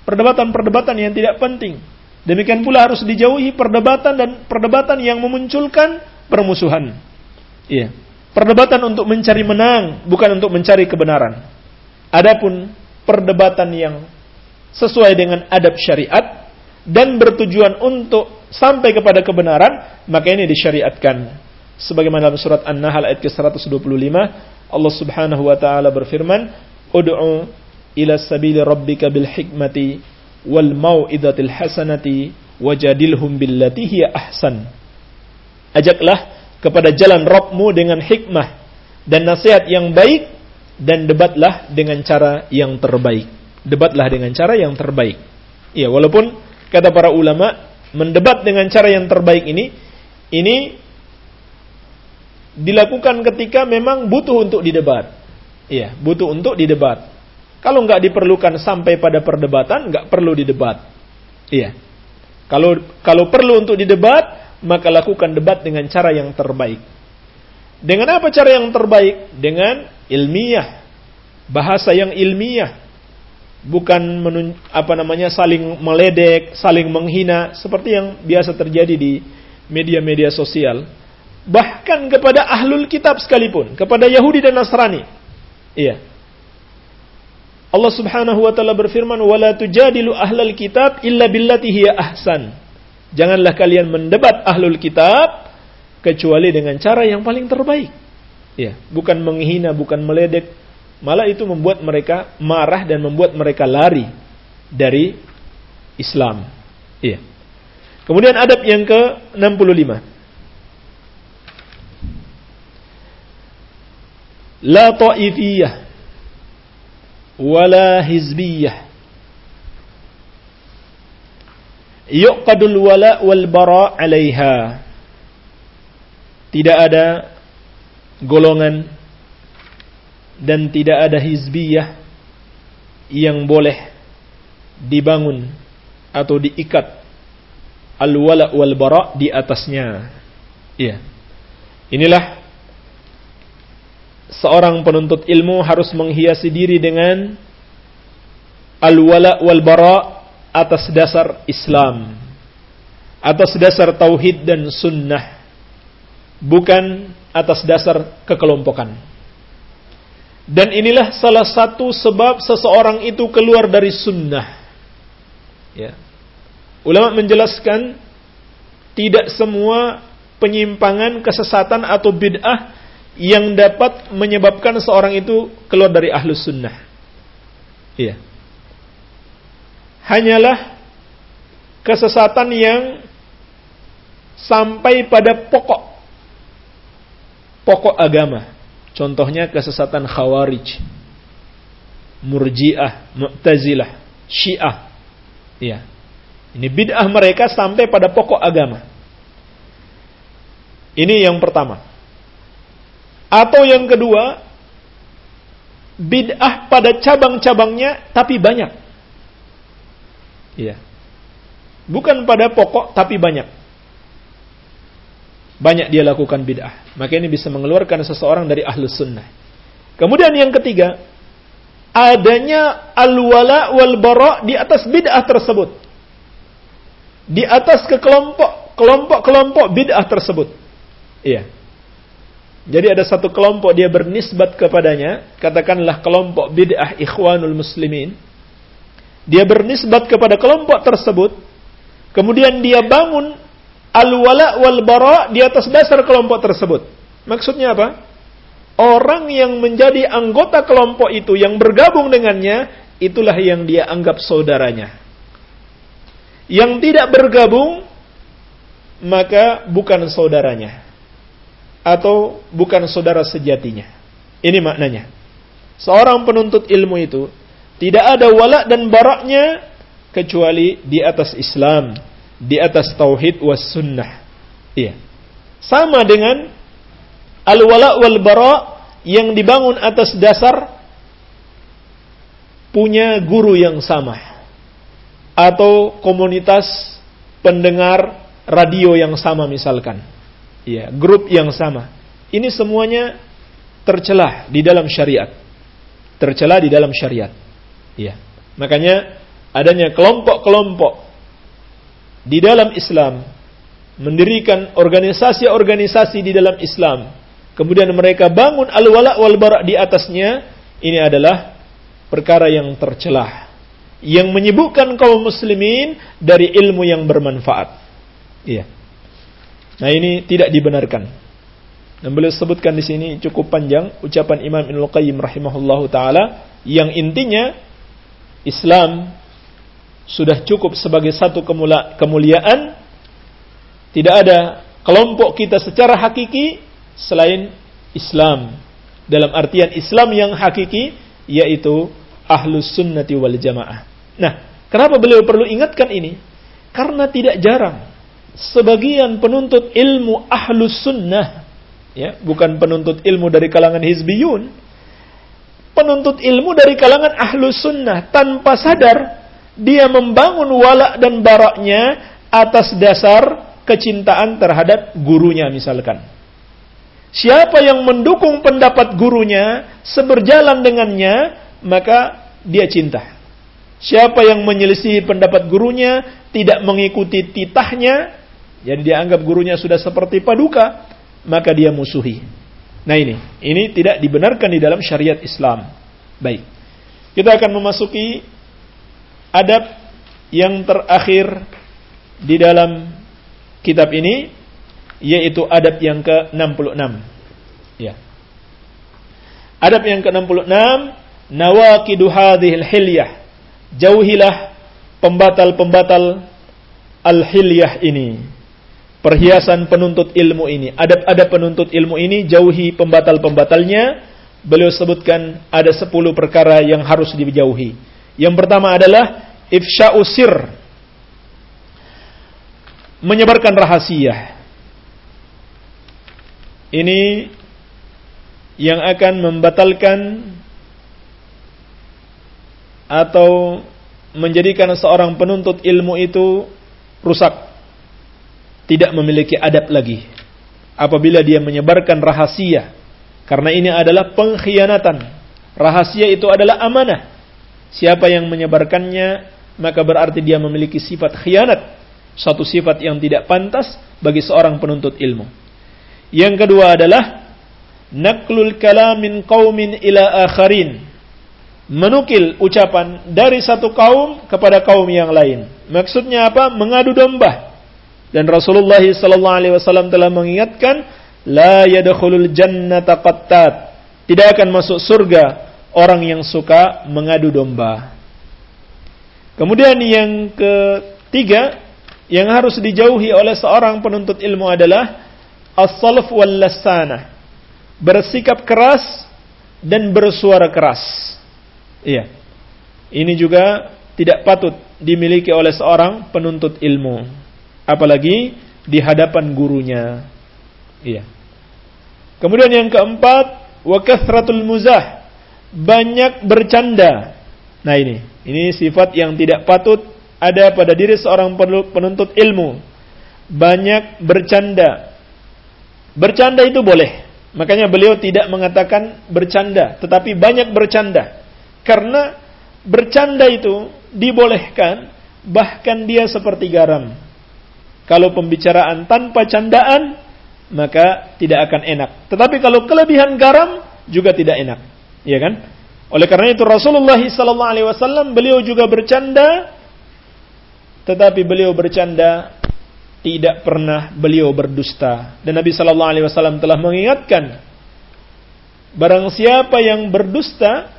Perdebatan-perdebatan yang tidak penting. Demikian pula harus dijauhi perdebatan dan perdebatan yang memunculkan permusuhan. Iya. Perdebatan untuk mencari menang, bukan untuk mencari kebenaran. Adapun perdebatan yang sesuai dengan adab syariat dan bertujuan untuk sampai kepada kebenaran, maka ini disyariatkan. Sebagaimana dalam surat An-Nahl ayat ke-125, Allah Subhanahu wa taala berfirman, "Ud'u ila sabili rabbika bil hikmati wal mau'izatil hasanati wajadilhum billati ahsan." Ajaklah kepada jalan Rabbmu dengan hikmah dan nasihat yang baik dan debatlah dengan cara yang terbaik. Debatlah dengan cara yang terbaik. Ya, walaupun kata para ulama mendebat dengan cara yang terbaik ini ini dilakukan ketika memang butuh untuk didebat. Iya, butuh untuk didebat. Kalau nggak diperlukan sampai pada perdebatan, nggak perlu didebat. Iya. Kalau kalau perlu untuk didebat, maka lakukan debat dengan cara yang terbaik. Dengan apa cara yang terbaik? Dengan ilmiah, bahasa yang ilmiah, bukan menun, apa namanya saling meledek, saling menghina seperti yang biasa terjadi di media-media sosial. Bahkan kepada ahlul kitab sekalipun, kepada Yahudi dan Nasrani. Iya. Allah Subhanahu wa taala berfirman, "Wala tujadilu ahlal kitab illa billati hiya ahsan." Janganlah kalian mendebat ahlul kitab kecuali dengan cara yang paling terbaik. Ya, bukan menghina, bukan meledek, malah itu membuat mereka marah dan membuat mereka lari dari Islam. Iya. Kemudian adab yang ke-65. La ta'ifiyah wala hizbiyah yuqadul wal bara 'alaiha. Tidak ada golongan dan tidak ada hizbiyah yang boleh dibangun atau diikat al wala wal bara di atasnya. Iya. Inilah seorang penuntut ilmu harus menghiasi diri dengan al wala wal bara atas dasar Islam, atas dasar tauhid dan sunnah, bukan atas dasar kekelompokan. Dan inilah salah satu sebab seseorang itu keluar dari sunnah. Ya. Ulama menjelaskan tidak semua penyimpangan, kesesatan atau bid'ah yang dapat menyebabkan seorang itu keluar dari ahlus sunnah. Iya hanyalah kesesatan yang sampai pada pokok pokok agama. Contohnya kesesatan Khawarij, Murji'ah, Mu'tazilah, Syiah. Ya. Ini bid'ah mereka sampai pada pokok agama. Ini yang pertama. Atau yang kedua, bid'ah pada cabang-cabangnya tapi banyak. Iya. Bukan pada pokok tapi banyak. Banyak dia lakukan bid'ah. Maka ini bisa mengeluarkan seseorang dari ahlus sunnah. Kemudian yang ketiga, adanya al-wala wal bara di atas bid'ah tersebut. Di atas kekelompok kelompok-kelompok bid'ah tersebut. Iya. Jadi ada satu kelompok dia bernisbat kepadanya, katakanlah kelompok bid'ah ikhwanul muslimin dia bernisbat kepada kelompok tersebut, kemudian dia bangun al-wala wal bara di atas dasar kelompok tersebut. Maksudnya apa? Orang yang menjadi anggota kelompok itu yang bergabung dengannya, itulah yang dia anggap saudaranya. Yang tidak bergabung, maka bukan saudaranya. Atau bukan saudara sejatinya. Ini maknanya. Seorang penuntut ilmu itu tidak ada wala dan baraknya kecuali di atas Islam, di atas tauhid was sunnah. Iya. Sama dengan al-wala wal bara yang dibangun atas dasar punya guru yang sama atau komunitas pendengar radio yang sama misalkan. Ya, grup yang sama. Ini semuanya tercelah di dalam syariat. Tercelah di dalam syariat. Ya. Makanya adanya kelompok-kelompok di dalam Islam mendirikan organisasi-organisasi di dalam Islam. Kemudian mereka bangun al-wala wal bara di atasnya, ini adalah perkara yang tercelah yang menyibukkan kaum muslimin dari ilmu yang bermanfaat. Iya. Nah, ini tidak dibenarkan. Dan beliau sebutkan di sini cukup panjang ucapan Imam Ibnu Qayyim rahimahullahu taala yang intinya Islam sudah cukup sebagai satu kemuliaan. Tidak ada kelompok kita secara hakiki selain Islam. Dalam artian Islam yang hakiki yaitu ahlus sunnati wal jamaah. Nah, kenapa beliau perlu ingatkan ini? Karena tidak jarang sebagian penuntut ilmu ahlus sunnah, ya, bukan penuntut ilmu dari kalangan hizbiyun, penuntut ilmu dari kalangan ahlus sunnah tanpa sadar dia membangun walak dan baraknya atas dasar kecintaan terhadap gurunya misalkan. Siapa yang mendukung pendapat gurunya seberjalan dengannya maka dia cinta. Siapa yang menyelisih pendapat gurunya, tidak mengikuti titahnya, jadi dia anggap gurunya sudah seperti paduka, maka dia musuhi. Nah ini, ini tidak dibenarkan di dalam syariat Islam. Baik. Kita akan memasuki adab yang terakhir di dalam kitab ini yaitu adab yang ke-66. Ya. Adab yang ke-66 nawaqidu hadhil hilyah. Jauhilah pembatal-pembatal al-hilyah ini. Perhiasan penuntut ilmu ini, adab-adab penuntut ilmu ini jauhi pembatal-pembatalnya. Beliau sebutkan ada 10 perkara yang harus dijauhi. Yang pertama adalah ifsya'u sir. Menyebarkan rahasia. Ini yang akan membatalkan atau menjadikan seorang penuntut ilmu itu rusak, tidak memiliki adab lagi. Apabila dia menyebarkan rahasia, karena ini adalah pengkhianatan. Rahasia itu adalah amanah. Siapa yang menyebarkannya, maka berarti dia memiliki sifat khianat, satu sifat yang tidak pantas bagi seorang penuntut ilmu. Yang kedua adalah naklul kalamin qaumin ila akharin menukil ucapan dari satu kaum kepada kaum yang lain. Maksudnya apa? Mengadu domba. Dan Rasulullah sallallahu alaihi wasallam telah mengingatkan, la yadkhulul jannata qattat. Tidak akan masuk surga orang yang suka mengadu domba. Kemudian yang ketiga yang harus dijauhi oleh seorang penuntut ilmu adalah as-salaf wal lasana. Bersikap keras dan bersuara keras. Iya. Ini juga tidak patut dimiliki oleh seorang penuntut ilmu. Apalagi di hadapan gurunya. Iya. Kemudian yang keempat, wa kathratul muzah. Banyak bercanda. Nah ini, ini sifat yang tidak patut ada pada diri seorang penuntut ilmu. Banyak bercanda. Bercanda itu boleh. Makanya beliau tidak mengatakan bercanda, tetapi banyak bercanda. Karena bercanda itu dibolehkan, bahkan dia seperti garam. Kalau pembicaraan tanpa candaan, maka tidak akan enak. Tetapi kalau kelebihan garam juga tidak enak, ya kan? Oleh karena itu Rasulullah wasallam beliau juga bercanda tetapi beliau bercanda tidak pernah beliau berdusta dan Nabi wasallam telah mengingatkan barang siapa yang berdusta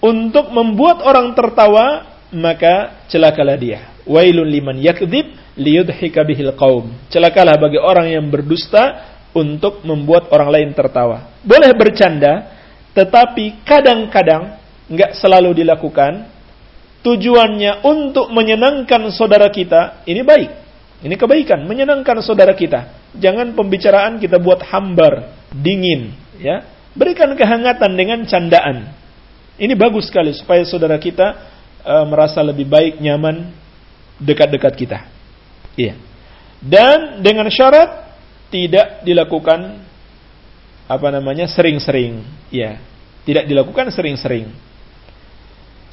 untuk membuat orang tertawa, maka celakalah dia. Wailun liman yakdzib liyudhika bihil qaum. Celakalah bagi orang yang berdusta untuk membuat orang lain tertawa. Boleh bercanda, tetapi kadang-kadang nggak selalu dilakukan. Tujuannya untuk menyenangkan saudara kita, ini baik. Ini kebaikan, menyenangkan saudara kita. Jangan pembicaraan kita buat hambar, dingin, ya. Berikan kehangatan dengan candaan. Ini bagus sekali supaya saudara kita uh, merasa lebih baik, nyaman, dekat-dekat kita. Iya. Dan dengan syarat tidak dilakukan apa namanya sering-sering, ya, tidak dilakukan sering-sering.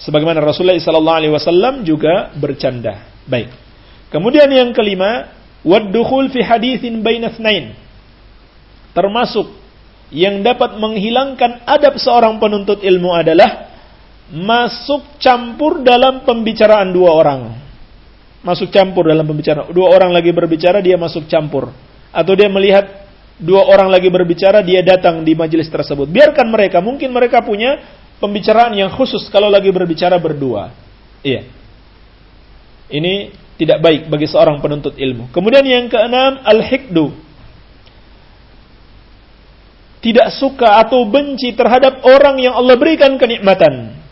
Sebagaimana Rasulullah sallallahu alaihi wasallam juga bercanda. Baik. Kemudian yang kelima, waddukhul fi haditsin baina Termasuk yang dapat menghilangkan adab seorang penuntut ilmu adalah masuk campur dalam pembicaraan dua orang. Masuk campur dalam pembicaraan. Dua orang lagi berbicara, dia masuk campur. Atau dia melihat dua orang lagi berbicara, dia datang di majelis tersebut. Biarkan mereka, mungkin mereka punya pembicaraan yang khusus kalau lagi berbicara berdua. Iya. Ini tidak baik bagi seorang penuntut ilmu. Kemudian yang keenam, al-hikdu. Tidak suka atau benci terhadap orang yang Allah berikan kenikmatan.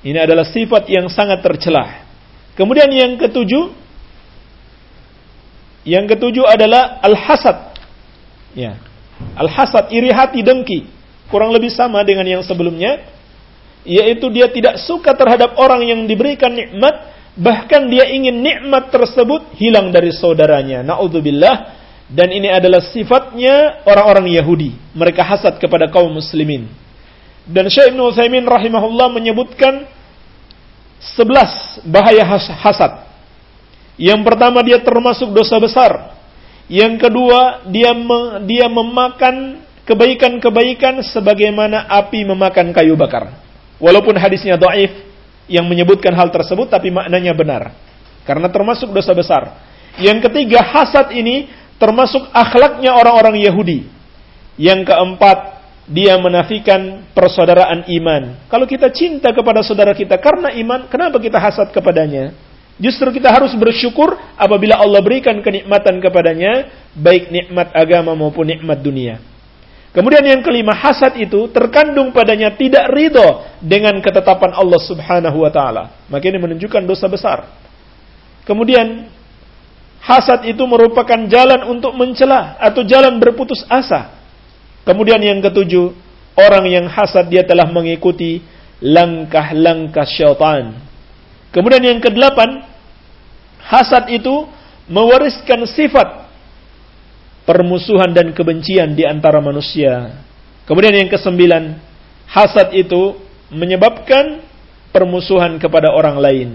Ini adalah sifat yang sangat tercelah. Kemudian yang ketujuh, yang ketujuh adalah al-hasad. Ya. Al-hasad, iri hati, dengki. Kurang lebih sama dengan yang sebelumnya. Yaitu dia tidak suka terhadap orang yang diberikan nikmat. Bahkan dia ingin nikmat tersebut hilang dari saudaranya. Na'udzubillah. Dan ini adalah sifatnya orang-orang Yahudi. Mereka hasad kepada kaum muslimin. Dan Syekh Ibn Uthaymin rahimahullah menyebutkan sebelas bahaya hasad. Yang pertama dia termasuk dosa besar. Yang kedua, dia me, dia memakan kebaikan-kebaikan sebagaimana api memakan kayu bakar. Walaupun hadisnya dhaif yang menyebutkan hal tersebut tapi maknanya benar. Karena termasuk dosa besar. Yang ketiga, hasad ini termasuk akhlaknya orang-orang Yahudi. Yang keempat, dia menafikan persaudaraan iman. Kalau kita cinta kepada saudara kita karena iman, kenapa kita hasad kepadanya? Justru kita harus bersyukur apabila Allah berikan kenikmatan kepadanya, baik nikmat agama maupun nikmat dunia. Kemudian yang kelima, hasad itu terkandung padanya tidak ridho dengan ketetapan Allah subhanahu wa ta'ala. Maka ini menunjukkan dosa besar. Kemudian, hasad itu merupakan jalan untuk mencela atau jalan berputus asa. Kemudian yang ketujuh, orang yang hasad dia telah mengikuti langkah-langkah syaitan. Kemudian yang kedelapan, Hasad itu mewariskan sifat permusuhan dan kebencian di antara manusia. Kemudian yang kesembilan, hasad itu menyebabkan permusuhan kepada orang lain.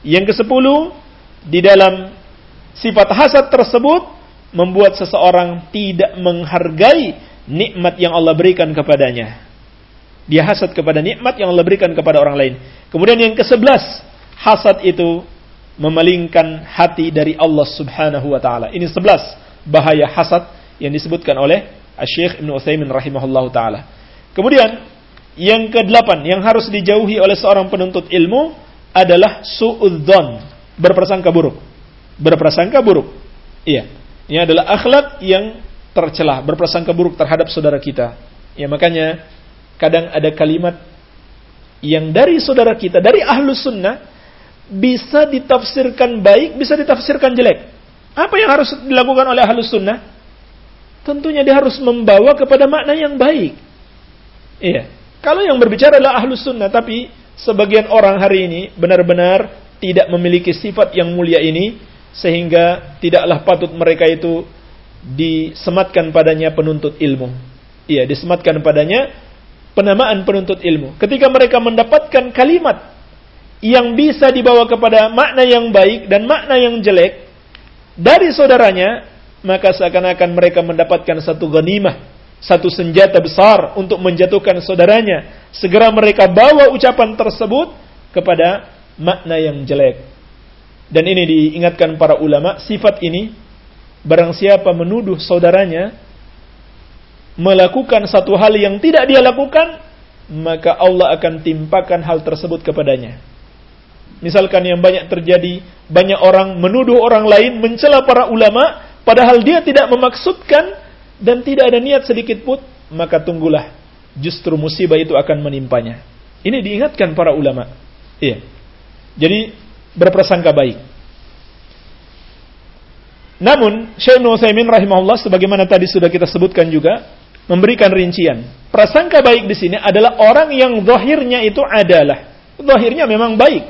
Yang kesepuluh, di dalam sifat hasad tersebut membuat seseorang tidak menghargai nikmat yang Allah berikan kepadanya. Dia hasad kepada nikmat yang Allah berikan kepada orang lain. Kemudian yang kesebelas, hasad itu memalingkan hati dari Allah Subhanahu wa taala. Ini sebelas bahaya hasad yang disebutkan oleh Syekh Ibn Utsaimin rahimahullahu taala. Kemudian yang kedelapan yang harus dijauhi oleh seorang penuntut ilmu adalah suudzon, berprasangka buruk. Berprasangka buruk. Iya. Ini adalah akhlak yang tercelah, berprasangka buruk terhadap saudara kita. Ya makanya kadang ada kalimat yang dari saudara kita, dari ahlus sunnah, bisa ditafsirkan baik, bisa ditafsirkan jelek. Apa yang harus dilakukan oleh ahlus sunnah? Tentunya dia harus membawa kepada makna yang baik. Iya. Kalau yang berbicara adalah ahlus sunnah, tapi sebagian orang hari ini benar-benar tidak memiliki sifat yang mulia ini, sehingga tidaklah patut mereka itu disematkan padanya penuntut ilmu. Iya, disematkan padanya penamaan penuntut ilmu. Ketika mereka mendapatkan kalimat yang bisa dibawa kepada makna yang baik dan makna yang jelek dari saudaranya, maka seakan-akan mereka mendapatkan satu ghanimah, satu senjata besar untuk menjatuhkan saudaranya. Segera mereka bawa ucapan tersebut kepada makna yang jelek. Dan ini diingatkan para ulama, sifat ini barang siapa menuduh saudaranya melakukan satu hal yang tidak dia lakukan, maka Allah akan timpakan hal tersebut kepadanya. Misalkan yang banyak terjadi, banyak orang menuduh orang lain, mencela para ulama, padahal dia tidak memaksudkan dan tidak ada niat sedikit pun, maka tunggulah, justru musibah itu akan menimpanya. Ini diingatkan para ulama. Iya. Jadi berprasangka baik. Namun, Syekh Nu'utsaimin rahimahullah sebagaimana tadi sudah kita sebutkan juga memberikan rincian. Prasangka baik di sini adalah orang yang zahirnya itu adalah zahirnya memang baik.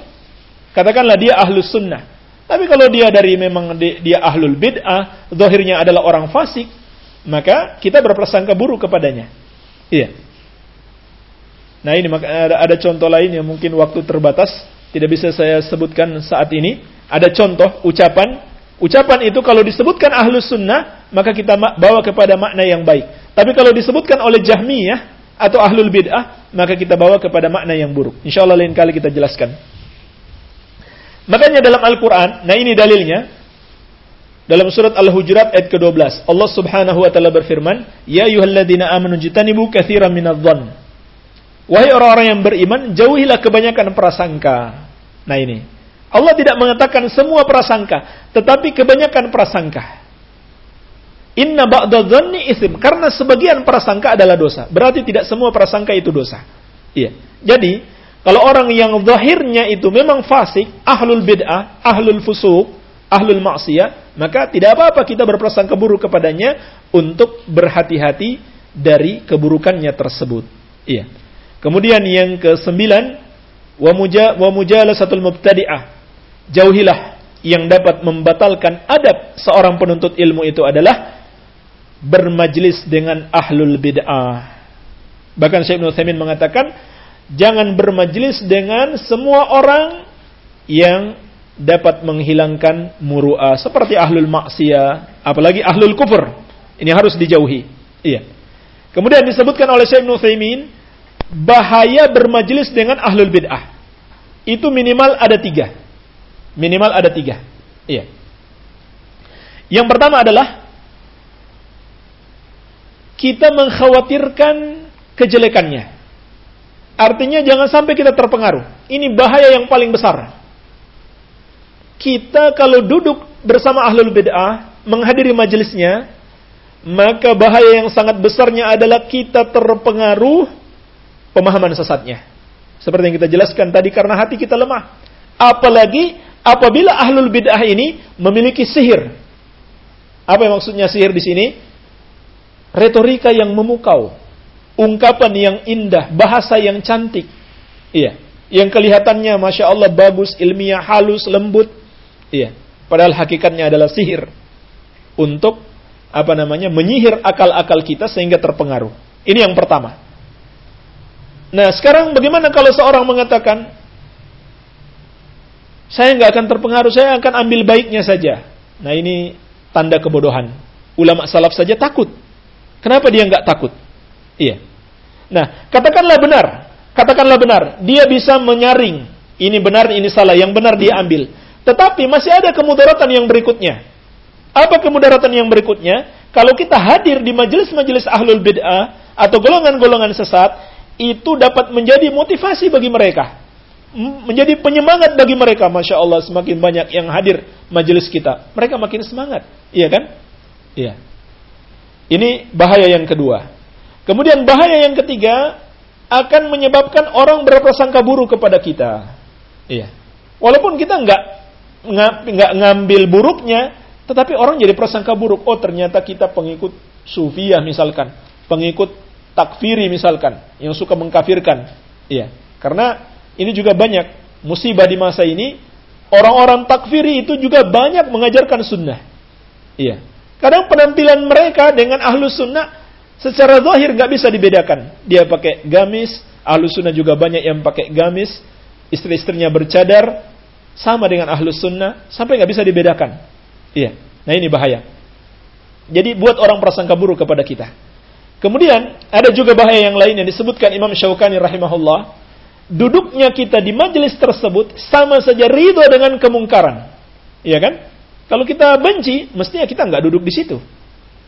Katakanlah dia ahlus sunnah. Tapi kalau dia dari memang dia ahlul bid'ah, zahirnya adalah orang fasik, maka kita berprasangka buruk kepadanya. Iya. Nah ini ada contoh lain yang mungkin waktu terbatas tidak bisa saya sebutkan saat ini. Ada contoh ucapan, ucapan itu kalau disebutkan ahlus sunnah maka kita bawa kepada makna yang baik. Tapi kalau disebutkan oleh jahmiyah atau ahlul bid'ah maka kita bawa kepada makna yang buruk. Insya Allah lain kali kita jelaskan. Makanya dalam Al-Quran, nah ini dalilnya, dalam surat Al-Hujurat ayat ke-12, Allah Subhanahu wa taala berfirman, "Ya ayyuhalladzina amanu jitanibu katsiran minadh-dhann." Wahai orang-orang yang beriman, jauhilah kebanyakan prasangka. Nah ini. Allah tidak mengatakan semua prasangka, tetapi kebanyakan prasangka. Inna ba'da dhanni isim. Karena sebagian prasangka adalah dosa. Berarti tidak semua prasangka itu dosa. Iya. Jadi, kalau orang yang zahirnya itu memang fasik, ahlul bid'ah, ahlul fusuk, ahlul maksiyah, maka tidak apa-apa kita berprasangka buruk kepadanya untuk berhati-hati dari keburukannya tersebut. Iya. Kemudian yang ke sembilan, wa mujalasatul mubtadi'ah. Jauhilah yang dapat membatalkan adab seorang penuntut ilmu itu adalah bermajlis dengan ahlul bid'ah. Bahkan Syekh Nusaimin mengatakan, jangan bermajlis dengan semua orang yang dapat menghilangkan muru'ah. Seperti ahlul maksiyah, apalagi ahlul kufur. Ini harus dijauhi. Iya. Kemudian disebutkan oleh Syekh Nusaimin, bahaya bermajelis dengan ahlul bid'ah. Itu minimal ada tiga. Minimal ada tiga. Iya. Yang pertama adalah kita mengkhawatirkan kejelekannya. Artinya jangan sampai kita terpengaruh. Ini bahaya yang paling besar. Kita kalau duduk bersama ahlul bid'ah, menghadiri majelisnya, maka bahaya yang sangat besarnya adalah kita terpengaruh pemahaman sesatnya. Seperti yang kita jelaskan tadi karena hati kita lemah. Apalagi apabila ahlul bid'ah ini memiliki sihir. Apa yang maksudnya sihir di sini? Retorika yang memukau, ungkapan yang indah, bahasa yang cantik. Iya, yang kelihatannya masya Allah bagus, ilmiah, halus, lembut. Iya, padahal hakikatnya adalah sihir untuk apa namanya menyihir akal-akal kita sehingga terpengaruh. Ini yang pertama. Nah, sekarang bagaimana kalau seorang mengatakan, saya nggak akan terpengaruh, saya akan ambil baiknya saja. Nah, ini tanda kebodohan. Ulama salaf saja takut. Kenapa dia nggak takut? Iya. Nah, katakanlah benar. Katakanlah benar. Dia bisa menyaring. Ini benar, ini salah. Yang benar dia ambil. Tetapi masih ada kemudaratan yang berikutnya. Apa kemudaratan yang berikutnya? Kalau kita hadir di majelis-majelis ahlul bid'ah atau golongan-golongan sesat, itu dapat menjadi motivasi bagi mereka. Menjadi penyemangat bagi mereka. Masya Allah semakin banyak yang hadir majelis kita. Mereka makin semangat. Iya kan? Iya. Ini bahaya yang kedua. Kemudian bahaya yang ketiga akan menyebabkan orang berprasangka buruk kepada kita. Iya. Walaupun kita nggak nggak ngambil buruknya, tetapi orang jadi prasangka buruk. Oh ternyata kita pengikut sufiah misalkan, pengikut takfiri misalkan, yang suka mengkafirkan. Iya. Karena ini juga banyak musibah di masa ini, orang-orang takfiri itu juga banyak mengajarkan sunnah. Iya. Kadang penampilan mereka dengan ahlus sunnah secara zahir nggak bisa dibedakan. Dia pakai gamis, ahlus sunnah juga banyak yang pakai gamis, istri-istrinya bercadar, sama dengan ahlus sunnah, sampai nggak bisa dibedakan. Iya. Nah ini bahaya. Jadi buat orang prasangka buruk kepada kita. Kemudian ada juga bahaya yang lain yang disebutkan Imam Syaukani rahimahullah. Duduknya kita di majelis tersebut sama saja ridho dengan kemungkaran. Iya kan? Kalau kita benci, mestinya kita nggak duduk di situ.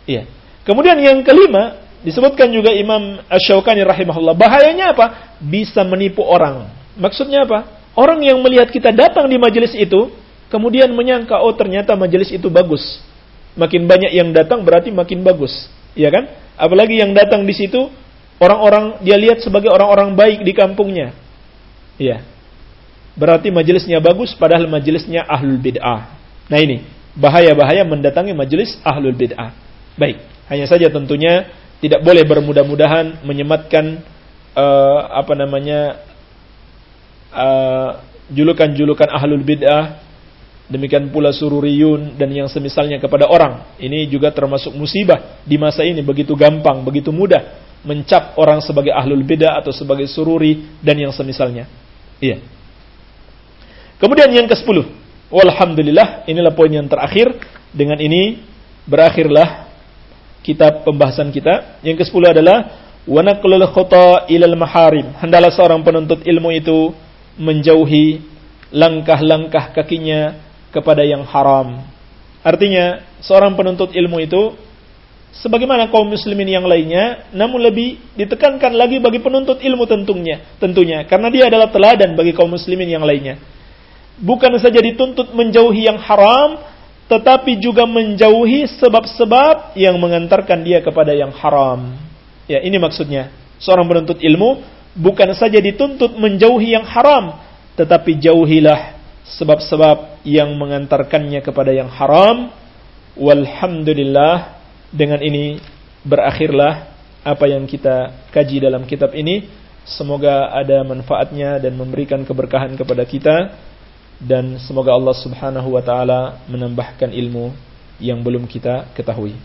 Iya. Kemudian yang kelima, disebutkan juga Imam Syaukani rahimahullah. Bahayanya apa? Bisa menipu orang. Maksudnya apa? Orang yang melihat kita datang di majelis itu, kemudian menyangka, oh ternyata majelis itu bagus. Makin banyak yang datang berarti makin bagus. Iya kan? Apalagi yang datang di situ orang-orang dia lihat sebagai orang-orang baik di kampungnya. Iya. Berarti majelisnya bagus padahal majelisnya ahlul bid'ah. Nah ini, bahaya-bahaya mendatangi majelis ahlul bid'ah. Baik, hanya saja tentunya tidak boleh bermudah-mudahan menyematkan uh, apa namanya eh, julukan-julukan ahlul bid'ah Demikian pula sururiyun dan yang semisalnya kepada orang. Ini juga termasuk musibah di masa ini begitu gampang, begitu mudah mencap orang sebagai ahlul bidah atau sebagai sururi dan yang semisalnya. Iya. Kemudian yang ke-10. Walhamdulillah, inilah poin yang terakhir. Dengan ini berakhirlah kitab pembahasan kita. Yang ke-10 adalah wa naqlul khata ilal maharim. Hendaklah seorang penuntut ilmu itu menjauhi langkah-langkah kakinya kepada yang haram. Artinya, seorang penuntut ilmu itu sebagaimana kaum muslimin yang lainnya, namun lebih ditekankan lagi bagi penuntut ilmu tentunya, tentunya karena dia adalah teladan bagi kaum muslimin yang lainnya. Bukan saja dituntut menjauhi yang haram, tetapi juga menjauhi sebab-sebab yang mengantarkan dia kepada yang haram. Ya, ini maksudnya. Seorang penuntut ilmu bukan saja dituntut menjauhi yang haram, tetapi jauhilah sebab-sebab yang mengantarkannya kepada yang haram. Walhamdulillah dengan ini berakhirlah apa yang kita kaji dalam kitab ini. Semoga ada manfaatnya dan memberikan keberkahan kepada kita dan semoga Allah Subhanahu wa taala menambahkan ilmu yang belum kita ketahui.